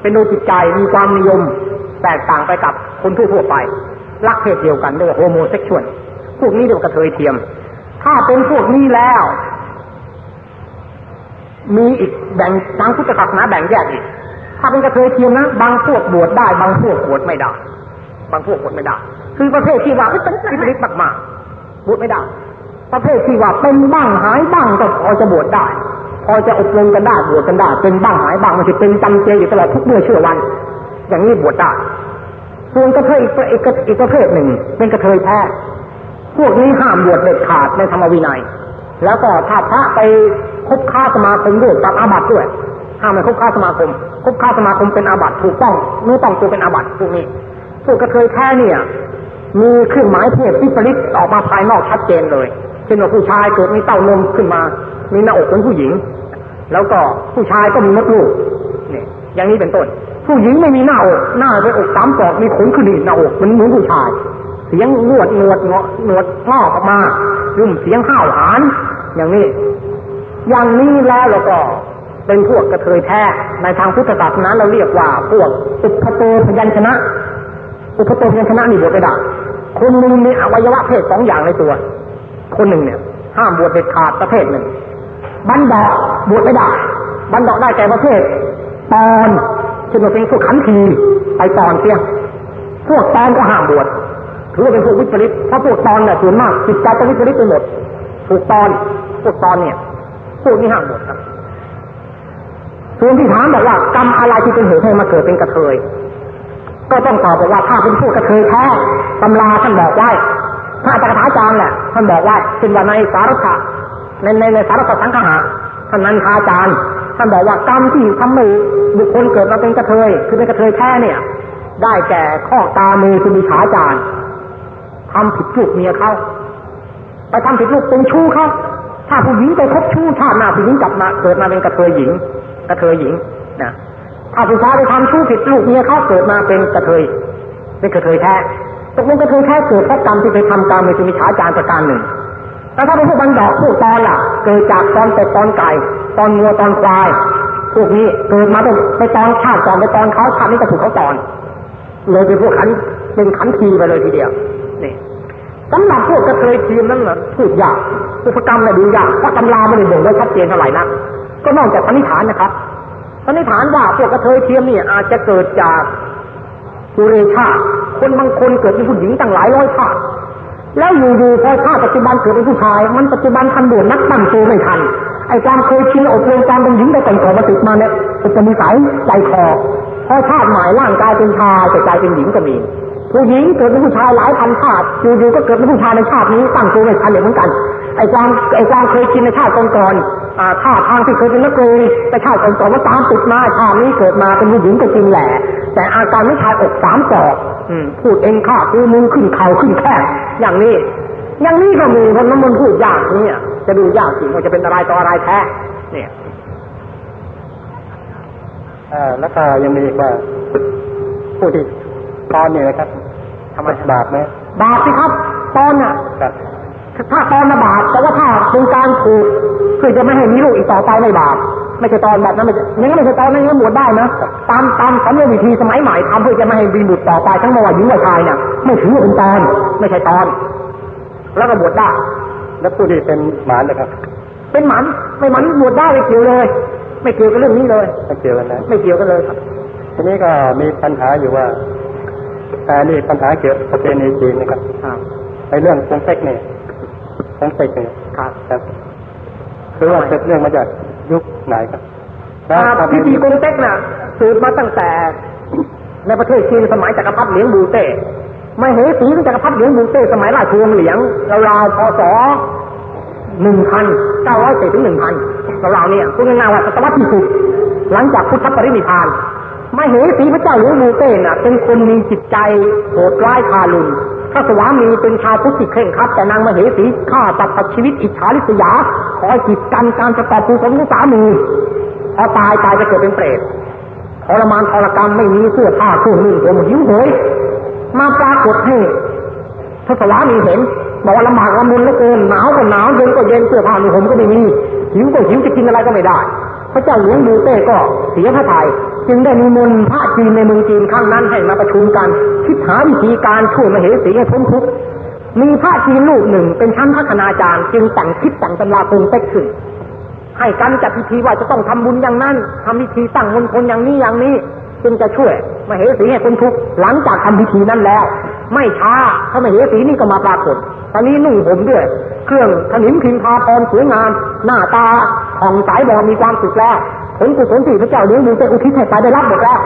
เป็นโดยจิตใจมีความนิยม แตกต่างไปกับคนทั่วไปรักเพศเดียวกันเรียกว่าโฮโมเซ็กชวลพวกนี้เรียกว่ากระเทยเทียม ถ้าเป็นพวกนี้แล้ว มีอีกแบ่งทางพุทธศาสนาแบ่งแยกอีก ถ้าเป็นกระเทยเทียมนะบางพวกบวชได้ บางพวกบวชไม่ได้ บางพวกบวชไม่ได้ คือประเภทที่ว่าเป็นอิทธิฤทธิ์มากๆบวชไม่ได้ ประเภทที่ว่าเป็นบ้างหายบ้างก็พอจะบวชได้ พอจะอบรมกันได้บวชกันได้ เป็นบ้างหายบ้างมันจะเป็นจำเจอยู่ตลอดทุกเมื่อเชื่อวัน อย่างนี้บวชได้ส่วนกระเทยอีกอีกอีกประเภทหนึ่ง เป็นกระเทยแท้พวกนี้ห้ามบวชเด็ดขาดในธรรมวินัย แล้วก็ถ้าพระไปคบค้าสมาคมด้วยปรับอาบัติด้วยห้ามไปคบค้าสมาคมคบค้าสมาคมเป็นอาบัติถูกต้องนื้ต้องตัวเป็นอาบัติพวกนี้พวกกระเทยแท้เนี่ย มีเครื่องหมายเพศที่ผลิตออกมาภายนอกชัดเจนเลย ช่นว่าผู้ชายเกิดมีเต้านมขึ้นมา มีหน้าอกเป็นผู้หญิง แล้วก็ผู้ชายก็มีมดลูกเนี่ยอย่างนี้เป็นต้น ผู้หญิงไม่มีหน้าอก หน้าเป็นอกสามศอกมีขนขึ้นอีกหน้าอกมันเหมือนผู้ชาย เสียงนวดนวดเงาะนวดงอกออกมายุ่มเสียงห้าวหานอย่างนี้ อย่างนี้แล้วเราก็เป็นพวกกระเทยแท้ในทางพุทธศาสนาเราเรียกว่าพวกอุปโตพยัญชนะ อุปโตพยัญชนะนี่บวชไม่ได้คนหนึ่งมีอวัยวะเพศสองอย่างในตัว คนหนึ่งเนี่ย ห้ามบวชเด็ดขาดประเภทหนึ่ง บันดอกบวชไม่ได้ บันดอกได้แต่ประเภทตอนเช่นเป็นพวกขันทีไปตอนเสียพวกตอนก็ห้ามบวชถือว่าเป็นพวกวิปริตเพราะพวกตอนเนี่ยส่วนมากจิตใจจะวิปริตไปหมดพวกตอนพวกตอนเนี่ยพวกนี้ห้ามบวชครับส่วนที่ถามบอกว่ากรรมอะไรที่เป็นเหตุให้มาเกิดเป็นกระเทยก็ต้องตอบบอกว่าถ้าเป็นพวกกระเทยแท้ตำราท่านบอกไว้ ถ้าอาจารย์อาจารย์แหละท่านบอกไว้เช่นว่าในสารถะในในในสารถะสังฆะท่านนันทาจารย์ท่านบอกว่ากรรมที่ทำให้บุคคลเกิดมาเป็นกระเทยคือเป็นกระเทยแท้เนี่ย ได้แก่ข้อตามือคุณมีขาจารย์ทำผิดลูกเมียเขาไปทำผิดลูกเป็นชู้เขาถ้าผู้หญิงไปคบชู้ชาติหน้าผู้หญิงกลับมาเกิดมาเป็นกระเทยหญิง กระเทยหญิงนะถ้าผู้ชายไปทำชู้ผิดลูกเมียเขาเกิดมาเป็นกระเทยเป็นกระเทยแท้ ลงกระเทยแท้เกิดพราะกรรมที่ไปทำกรรมในสุมิชาจารประการหนึ่งแล้วถ้าเป็นพวกบันดอกพวกตอนล่ะ เกิดจากตอนเป็ดตอนไก่ตอนงัวตอนควาย พวกนี้เกิดมาเป็นไปตอนชาติก่อนไปตอนเขาชาตินี้ก็ถูกเขาตอน เลยเป็นพวกขันเป็นขันทีไปเลยทีเดียวนี่สำหรับพวกกระเทยทีมนั้นน่ะพูดยากอุปกรรมเนี่ยดูยากเพราะตำราไม่ได้บ่งไว้ชัดเจนเท่าไหร่นักก็นอกจากสันนิษฐานนะครับสันนิษฐานว่าพวกกระเทยเทียมเนี่ยอาจจะเกิดจาก สุเรชาคนบางคนเกิดเป็นผู้หญิงตั้งหลายร้อยชาติแล้วอยู่ๆพอชาติปัจจุบันเกิดเป็นผู้ชาย มันปัจจุบันทันด่วนนักตั้งตัวไม่ทันไอ้ความเคยชินอบรมการเป็นหญิงได้แต่งตัวมาติดมาเนี่ยจะมีสายใจคอพอชาติหมายร่างกายเป็นชายแต่ใจเป็นหญิงก็มี ผู้หญิงเกิดเป็นผู้ชายหลายพันชาติอยู่ๆก็เกิดเป็นผู้ชายในชาตินี้ตั้งตัวไม่ทันเหมือนกันไอ้ความไอ้ความเคยชินในชาติก่อนๆท่าทางที่เคยเป็นนักเรียแต่ชาติก่อนๆว่าตามติดมาชาตินี้เกิดมาเป็นผู้หญิงก็จริงแหละ แต่อาการไม่ชายอกสามศอกพูดเองข้าคือมือขึ้นเข่าขึ้นแข้งอย่างนี้ อย่างนี้ก็มีเพราะน้ำมันพูดยากเนี่ย จะดูยากจริงว่าจะเป็นอะไรต่ออะไรแท้เนี่ยอ่าแล้วก็ยังมีอีกว่าผู้ที่ ตอนนี่นะครับทำไมบาปไหมบาปสิครับตอนน่ะครับถ้าตอนนะบาปแต่ว่าถ้าเป็นการถูกเพื่อจะไม่ให้มีลูกอีกต่อไปไม่บาปไม่ใช่ตอนแบบนั้นไม่ใช่ยังไม่ใช่ตอนนั้นยังบวชได้นะตามตามสัญญาวิธีสมัยใหม่ทำเพื่อจะไม่ให้มีบุตรต่อไปทั้งว่าหญิงว่าชายเนี่ยไม่ถือว่าเป็นตอน ไม่ใช่ตอน แล้วก็บวชได้ แล้วผู้ที่เป็นหมานนะครับ เป็นหมันไม่หมันบวชได้ไม่เกี่ยวเลย ไม่เกี่ยวกับเรื่องนี้เลย ไม่เกี่ยวกันนะไม่เกี่ยวกันเลยครับทีนี้ก็มีปัญหาอยู่ว่า อ่านี่ปัญหาเกี่ยวกับประเพณีจีนนะครับครับในเรื่องกงเต็กเนี่ยกงเต็กเนี่ยครับครับคือว่าเป็นเรื่องมาจากยุคไหนครับอ่าพิธีกงเต็กน่ะสืบมาตั้งแต่ ในประเทศจีนสมัยจักรพรรดิเหลียงบูเต้ไม่เหสีของจักรพรรดิเหลียงบูเต้สมัยราชวงศ์เหลียงราวๆพศหนึ่งพันเก้าร้อยเศษถึงหนึ่งพันเราเนี่ยพูดง่ายๆว่าศตวรรษที่สิบหลังจากพุทธปรินิพพาน มาเหสีพระเจ้าหลวงมูเต้น่ะ เป็นคนมีจิตใจโหดร้ายทารุณพระสวามีเป็นชาวพุทธที่เคร่งครัดแต่นางมาเหสีฆ่าตัดตัดชีวิตอิจฉาริษยา คอยกีดกันการประกอบภูสมของสามีพอตายตายจะเกิดเป็นเปรตทรมานทรกรรมไม่มีเสื้อผ้าเครื่องนึ่งผมหิวโหยมาปรากฏให้พระสวามีเห็นบอกว่าลำบากลำบนเหลือเกินหนาวก็หนาวเย็นก็เย็นเสื้อผ้าหนุ่มก็ไม่มีหิวก็หิวจะกินอะไรก็ไม่ได้ พระเจ้าหลวงมูเต้ก็เสียพระทยัยจึงได้นิมนต์พระจีนในเมืองจีนข้างนั้นให้มาประชุมกัน คิดหาวิธีการช่วยมเหสีให้พ้นทุกข์มีพระจีนลูกหนึ่งเป็นชั้นพัฒนาจารย์ จึงแต่งคิดแต่งตำราคงเต็กขึ้นให้กันจัดพิธีว่าจะต้องทำบุญอย่างนั้นทำพิธีตั้งมณฑลอย่างนี้อย่างนี้ จึงจะช่วยมเหสีให้พ้นทุกข์หลังจากทำพิธีนั้นแล้ว ไม่ช้าพระมเหสีนี่ก็มาปรากฏ ตอนนี้นุ่งห่มด้วย เครื่องถนิมพิมพาพรสวยงาม หน้าตาผ่องใสบอกมีความสุขแล้วผลกุศลที่พระเจ้าเลี้ยงดูเตอุทิศให้ไปได้รับหมดแล้ว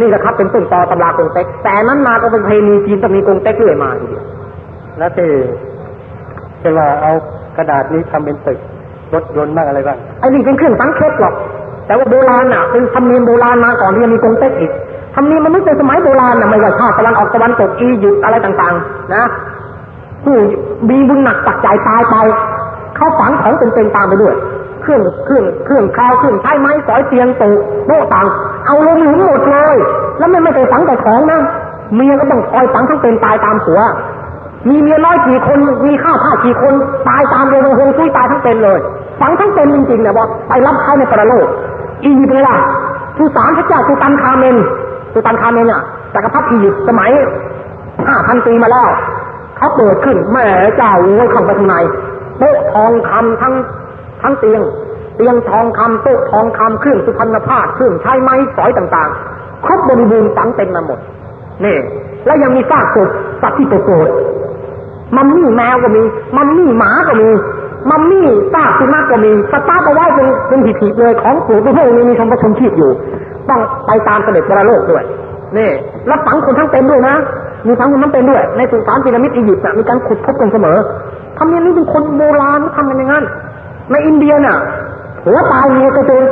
นี่แหละครับเป็นต้นตอตำรากงเต็ก แต่นั้นมาก็เป็นเพณีจีนต้องมีกงเต็กเรื่อยมาทีเดียวแล้วที่เป็นว่าเอากระดาษนี้ทำเป็นตึกรถยนต์บ้างอะไรบ้างไอ้นี่เป็นเครื่องสังเคราะห์หรอกแต่ว่าโบราณน่ะเป็นธรรมเนียมโบราณมาก่อนที่จะมีกงเต็กอีก ธรรมเนียมมันไม่เป็นสมัยโบราณนะไม่ว่าชาติตะวันออกตะวันตกอียิปต์อะไรต่างๆ นะ ผู้มีบุญหนักตักใจตายไป เขาฝังของเป็นๆตามไปด้วยเครื่องเครื่องเครื่องคาวเครื่องใช้ไม้สอยเตียงตูโต๊ะต่าง เอาลงหลุมหมดเลย แล้วไม่ไม่ไปฝังแต่ของนะเมียก็ต้องคอยฝังทั้งเป็นตายตามผัว มีเมียน้อยกี่คนมีข้าวผ้ากี่คนตายตามเรือหงซุยตายทั้งเป็นเลย ฝังทั้งเป็นจริงๆเนี่ยบอกไปรับใช้ในปรโลกอียิปต์เลยล่ะสุสานพระเจ้าสุตันคาเมน สุตันคาเมนอะจักรพรรดิอียิปต์สมัยห้าพันปีมาแล้วเขาเปิดขึ้นแม่เจ้าโว้ยข้างไปข้างในโต๊ะทองคำทั้งทั้งเตียง เตียงทองคำโต๊ะทองคำเครื่องสุพรรณภาพเครื่องใช้ไม้สอยต่างๆครบบริบูรณ์ฝังเต็มมาหมดนี่แล้วยังมีซากศพสัตว์ที่โกรธมัมมี่แมวก็มี มัมมี่หมาก็มีมัมมี่ซากสุนัขก็มีสตาร์ทเอาไว้เป็นเป็นผีๆเลยของผูตัวพวกนี้มีชมประชมชีพอยู่ ต้องไปตามเสด็จบรโลกด้วยนี่แล้วฝังคนทั้งเป็นด้วยนะมีฝังคนทั้งเป็นด้วย ในสุสานพีระมิดอียิปต์มีการขุดพบกันเสมอทำอย่างนี้เป็นคนโบราณทำกันอย่างนั้นในอินเดียน่ะผัวตายเมียก็โดน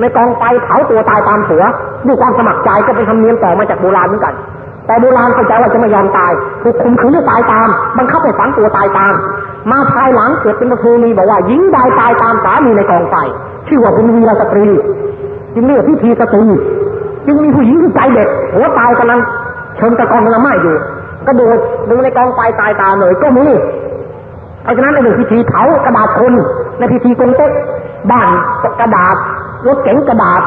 ในกองไฟเผาตัวตายตามผัวด้วยความสมัครใจก็เป็นธรรมเนียมต่อมาจากโบราณเหมือนกัน แต่โบราณเข้าใจว่าจะไม่ยอมตายถูกคุมขืนให้ตายตามบังคับให้ฝังตัวตายตาม มาภายหลังเกิดเป็นประเพณีบอกว่าหญิงใดตายตามสามีในกองไฟชื่อว่าเป็นวีรสตรี จึงเรียกพิธีสตรีจึงมีผู้หญิงที่ใจเด็ดหัวตายกำลังเชิงตะกอนกำลังไหม้อยู่กระโดดลงในกองไฟตายตามเลยก็มีเพราะฉะนั้นในเรื่องพิธีเผากระดาษคนในพิธีกงเต็กบ้านกระดาษรถเก๋งกระดาษ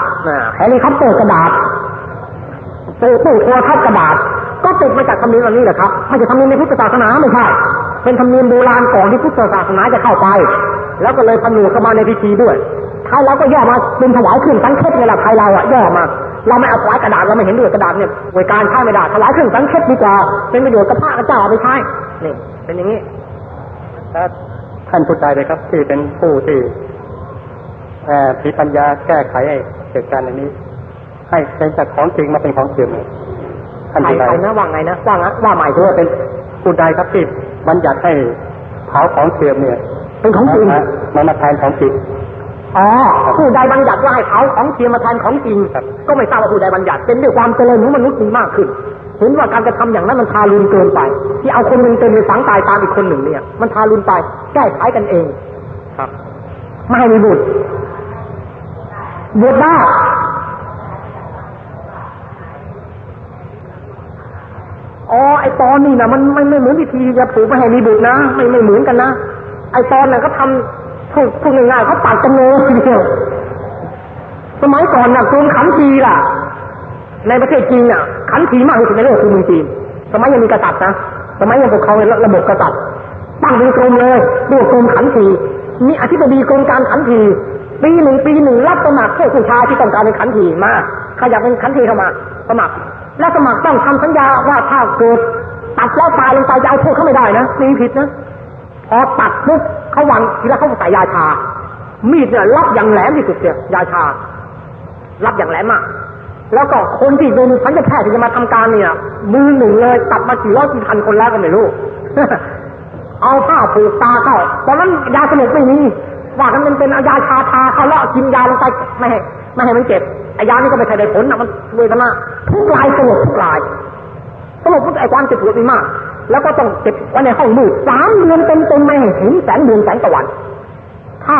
เฮลิคอปเตอร์กระดาษตู้ตู้โทรทัศน์กระดาษ ก็ติดมาจากธรรมเนียมอันนี้แหละครับไม่ใช่ธรรมเนียมในพุทธศาสนาไม่ใช่ เป็นธรรมเนียมโบราณก่อนที่พุทธศาสนาจะเข้าไป แล้วก็เลยผนวกเข้ามาในพิธีด้วย ไทยเราก็ย่อมาเป็นถวายเครื่องสังเค็ดในหลักไทยเราอะย่อมาเราไม่เอาถวายกระดาษเราไม่เห็นด้วยกระดาษเนี่ยหน่วยการใช้ไม่ได้ถวายขึ้นสังเขตดีกว่า เป็นประโยชน์กับพระกับเจ้าเอาไปใช้นี่เป็นอย่างนี้ถ้าท่านผู้ใดเลยครับ ที่เป็นผู้ที่เอ่อมีปัญญาแก้ไขให้เหตุการณ์อันนี้ ให้เป็นจากของจริงมาเป็นของเสื่อมท่านใครผู้ใดใครนะว่าไงนะว่างั้นว่าใหม่ถือว่าเป็นผู้ใดครับที่บัญญัติให้เผาของเสื่อมเนี่ย เป็นของจริงมามามาแทนของจริง อ๋อผู้ใดบัญญัติว่าให้เผาของเทียมมาแทนของจริงครับก็ไม่ทราบว่าผู้ใดบัญญัติเป็นด้วยความเจริญของมนุษย์มีมากขึ้น เห็นว่าการกระทำอย่างนั้นมันทารุณเกินไป ที่เอาคนหนึ่งเต็มไปฝังตายตามอีกคนหนึ่งเนี่ย มันทารุณไปแก้ไขกันเอง ครับ ไม่ให้มีบุตรบวชได้อ๋อไอตอนนี่นะมันไม่ไม่เหมือนวิธีจะผูกไม่ให้มีบุตรนะไม่ไม่เหมือนกันนะไอตอนน่ะเขาทำ พูดพูดง่ายๆเขาตัดกันเลยทีเดียวสมัยก่อนน่ะกรมขันทีล่ะ ในประเทศจีนน่ะ ขันทีมากที่สุดในโลกคือเมืองจีน สมัยยังมีกษัตริย์นะสมัยยังปกครองระบบกษัตริย์ตั้งเป็นกรมเลยเรียกกรมขันทีมีอธิบดีกรมการขันทีปีหนึ่งปีหนึ่งรับสมัครพวกผู้ชายที่ต้องการเป็นขันทีมาใครอยากเป็นขันทีเข้ามาสมัคร และสมัครต้องทำสัญญาว่าถ้าเกิดตัดแล้วตายลงไปจะเอาโทษเขาไม่ได้นะมีผิดนะพอตัดปุ๊บ เขาวางทีละเขาใส่ยาชา มีดเนี่ยรับอย่างแหลมที่สุดเนี่ยยาชา รับอย่างแหลมมากแล้วก็คนที่เป็นสัญญาแพทย์ที่จะมาทำการเนี่ย มือหนึ่งเลยตัดมากี่ร้อยกี่พันคนแล้วก็ไม่รู้ เอาผ้าผูกตาเข้าตอนนั้นยาสลบไม่มีว่ากันมันเป็นยาชาทาเขาแล้วกินยาลงไปไม่ให้ไม่ให้มันเจ็บไอ้ยานี่ก็ไม่ใช่ได้ผลนะมันเวทนาทุกลายสลบทุกลายสลบเพราะไอ้ความเจ็บปวดมีมาก แล้วก็ต้องเก็บไว้ในห้องมืดสามเดือนเต็มๆไม่เห็นแสงเดือนแสงตะวัน ถ้า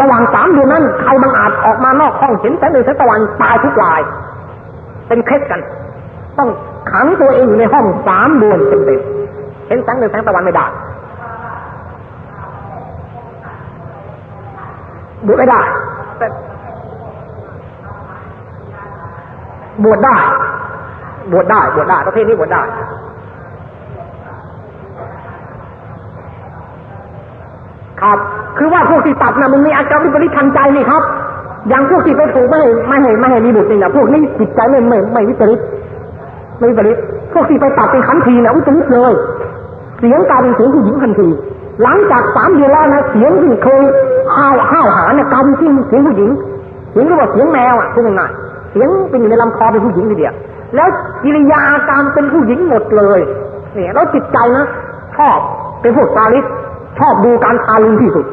ระหว่างสามเดือนนั้นใครบังอาจออกมานอกห้องเห็นแสงเดือนแสงตะวันตายทุกราย เป็นเคสกัน ต้องขังตัวเองอยู่ในห้องสามเดือนเต็มๆเห็นแสงเดือนแสงตะวันไม่ได้บวชไม่ได้แต่บวชได้ บวชได้ บวชได้ ประเภทนี้บวชได้ ครับ คือว่าพวกที่ตัดนะมันมีอาการวิปริตทางใจนี่ครับ อย่างพวกที่ไปถูกไม่ให้ไม่ให้ไม่ให้มีบุตรนี่นะพวกนี้จิตใจไม่ไม่ไม่วิปริตไม่วิปริตพวกที่ไปตัดเป็นขันทีนะวิปริตเลยเสียงกลายเป็นเสียงผู้หญิงทันที หลังจากสามเดือนแล้วนะเสียงที่เคยห้าวห้าวหาเนี่ยกลายเป็นเสียงเสียงผู้หญิงเสียงเรียกว่าเสียงแมวอะพูดง่ายเสียงเป็นอยู่ในลำคอเป็นผู้หญิงทีเดียวแล้วกิริยาอาการเป็นผู้หญิงหมดเลยเนี่ยแล้วจิตใจนะชอบเป็นพวกซาลิส ชอบดูการทารุณที่สุด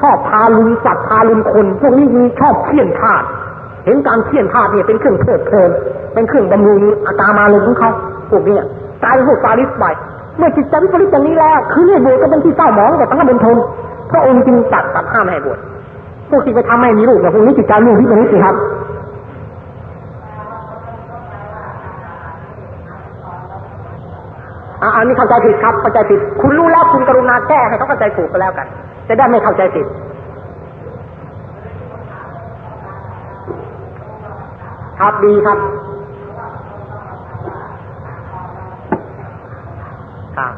ชอบทารุณสัตว์ทารุณคน พวกนี้มีชอบเคี่ยนทาสเห็นการเคี่ยนทาสเนี่ยเป็นเครื่องเพลิดเพลิน เป็นเครื่องบำรุงอาการมาลมของเขาพวกนี้กลายเป็นพวกซาลิสไปเมื่อจิตใจวิปริตอย่างนี้แล้ว คือเนี่อยบวชก็เป็นที่เศร้าหมองกับตั้งแต่บนทนพระองค์จึงตัดตัดห้ามให้บวชพวกที่ไปทำให้มีลูกกับพวกนี้จิตใจลูกวิปริตสิครับ อ่าอันนี้เข้าใจผิดครับเข้าใจผิด คุณรู้แล้วคุณกรุณาแก้ให้เขาเข้าใจถูกก็แล้วกัน จะได้ไม่เข้าใจผิดครับดีครับครับ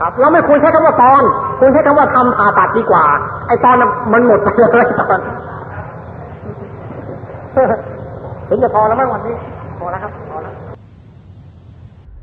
ครับเราไม่ควรใช้คำว่าตอนควรใช้คำว่าทำผ่าตัดดีกว่า ไอ้ตอนมันหมดไปเลยตอนเห็นจะพอแล้วมั้งวันนี้พอแล้วครับ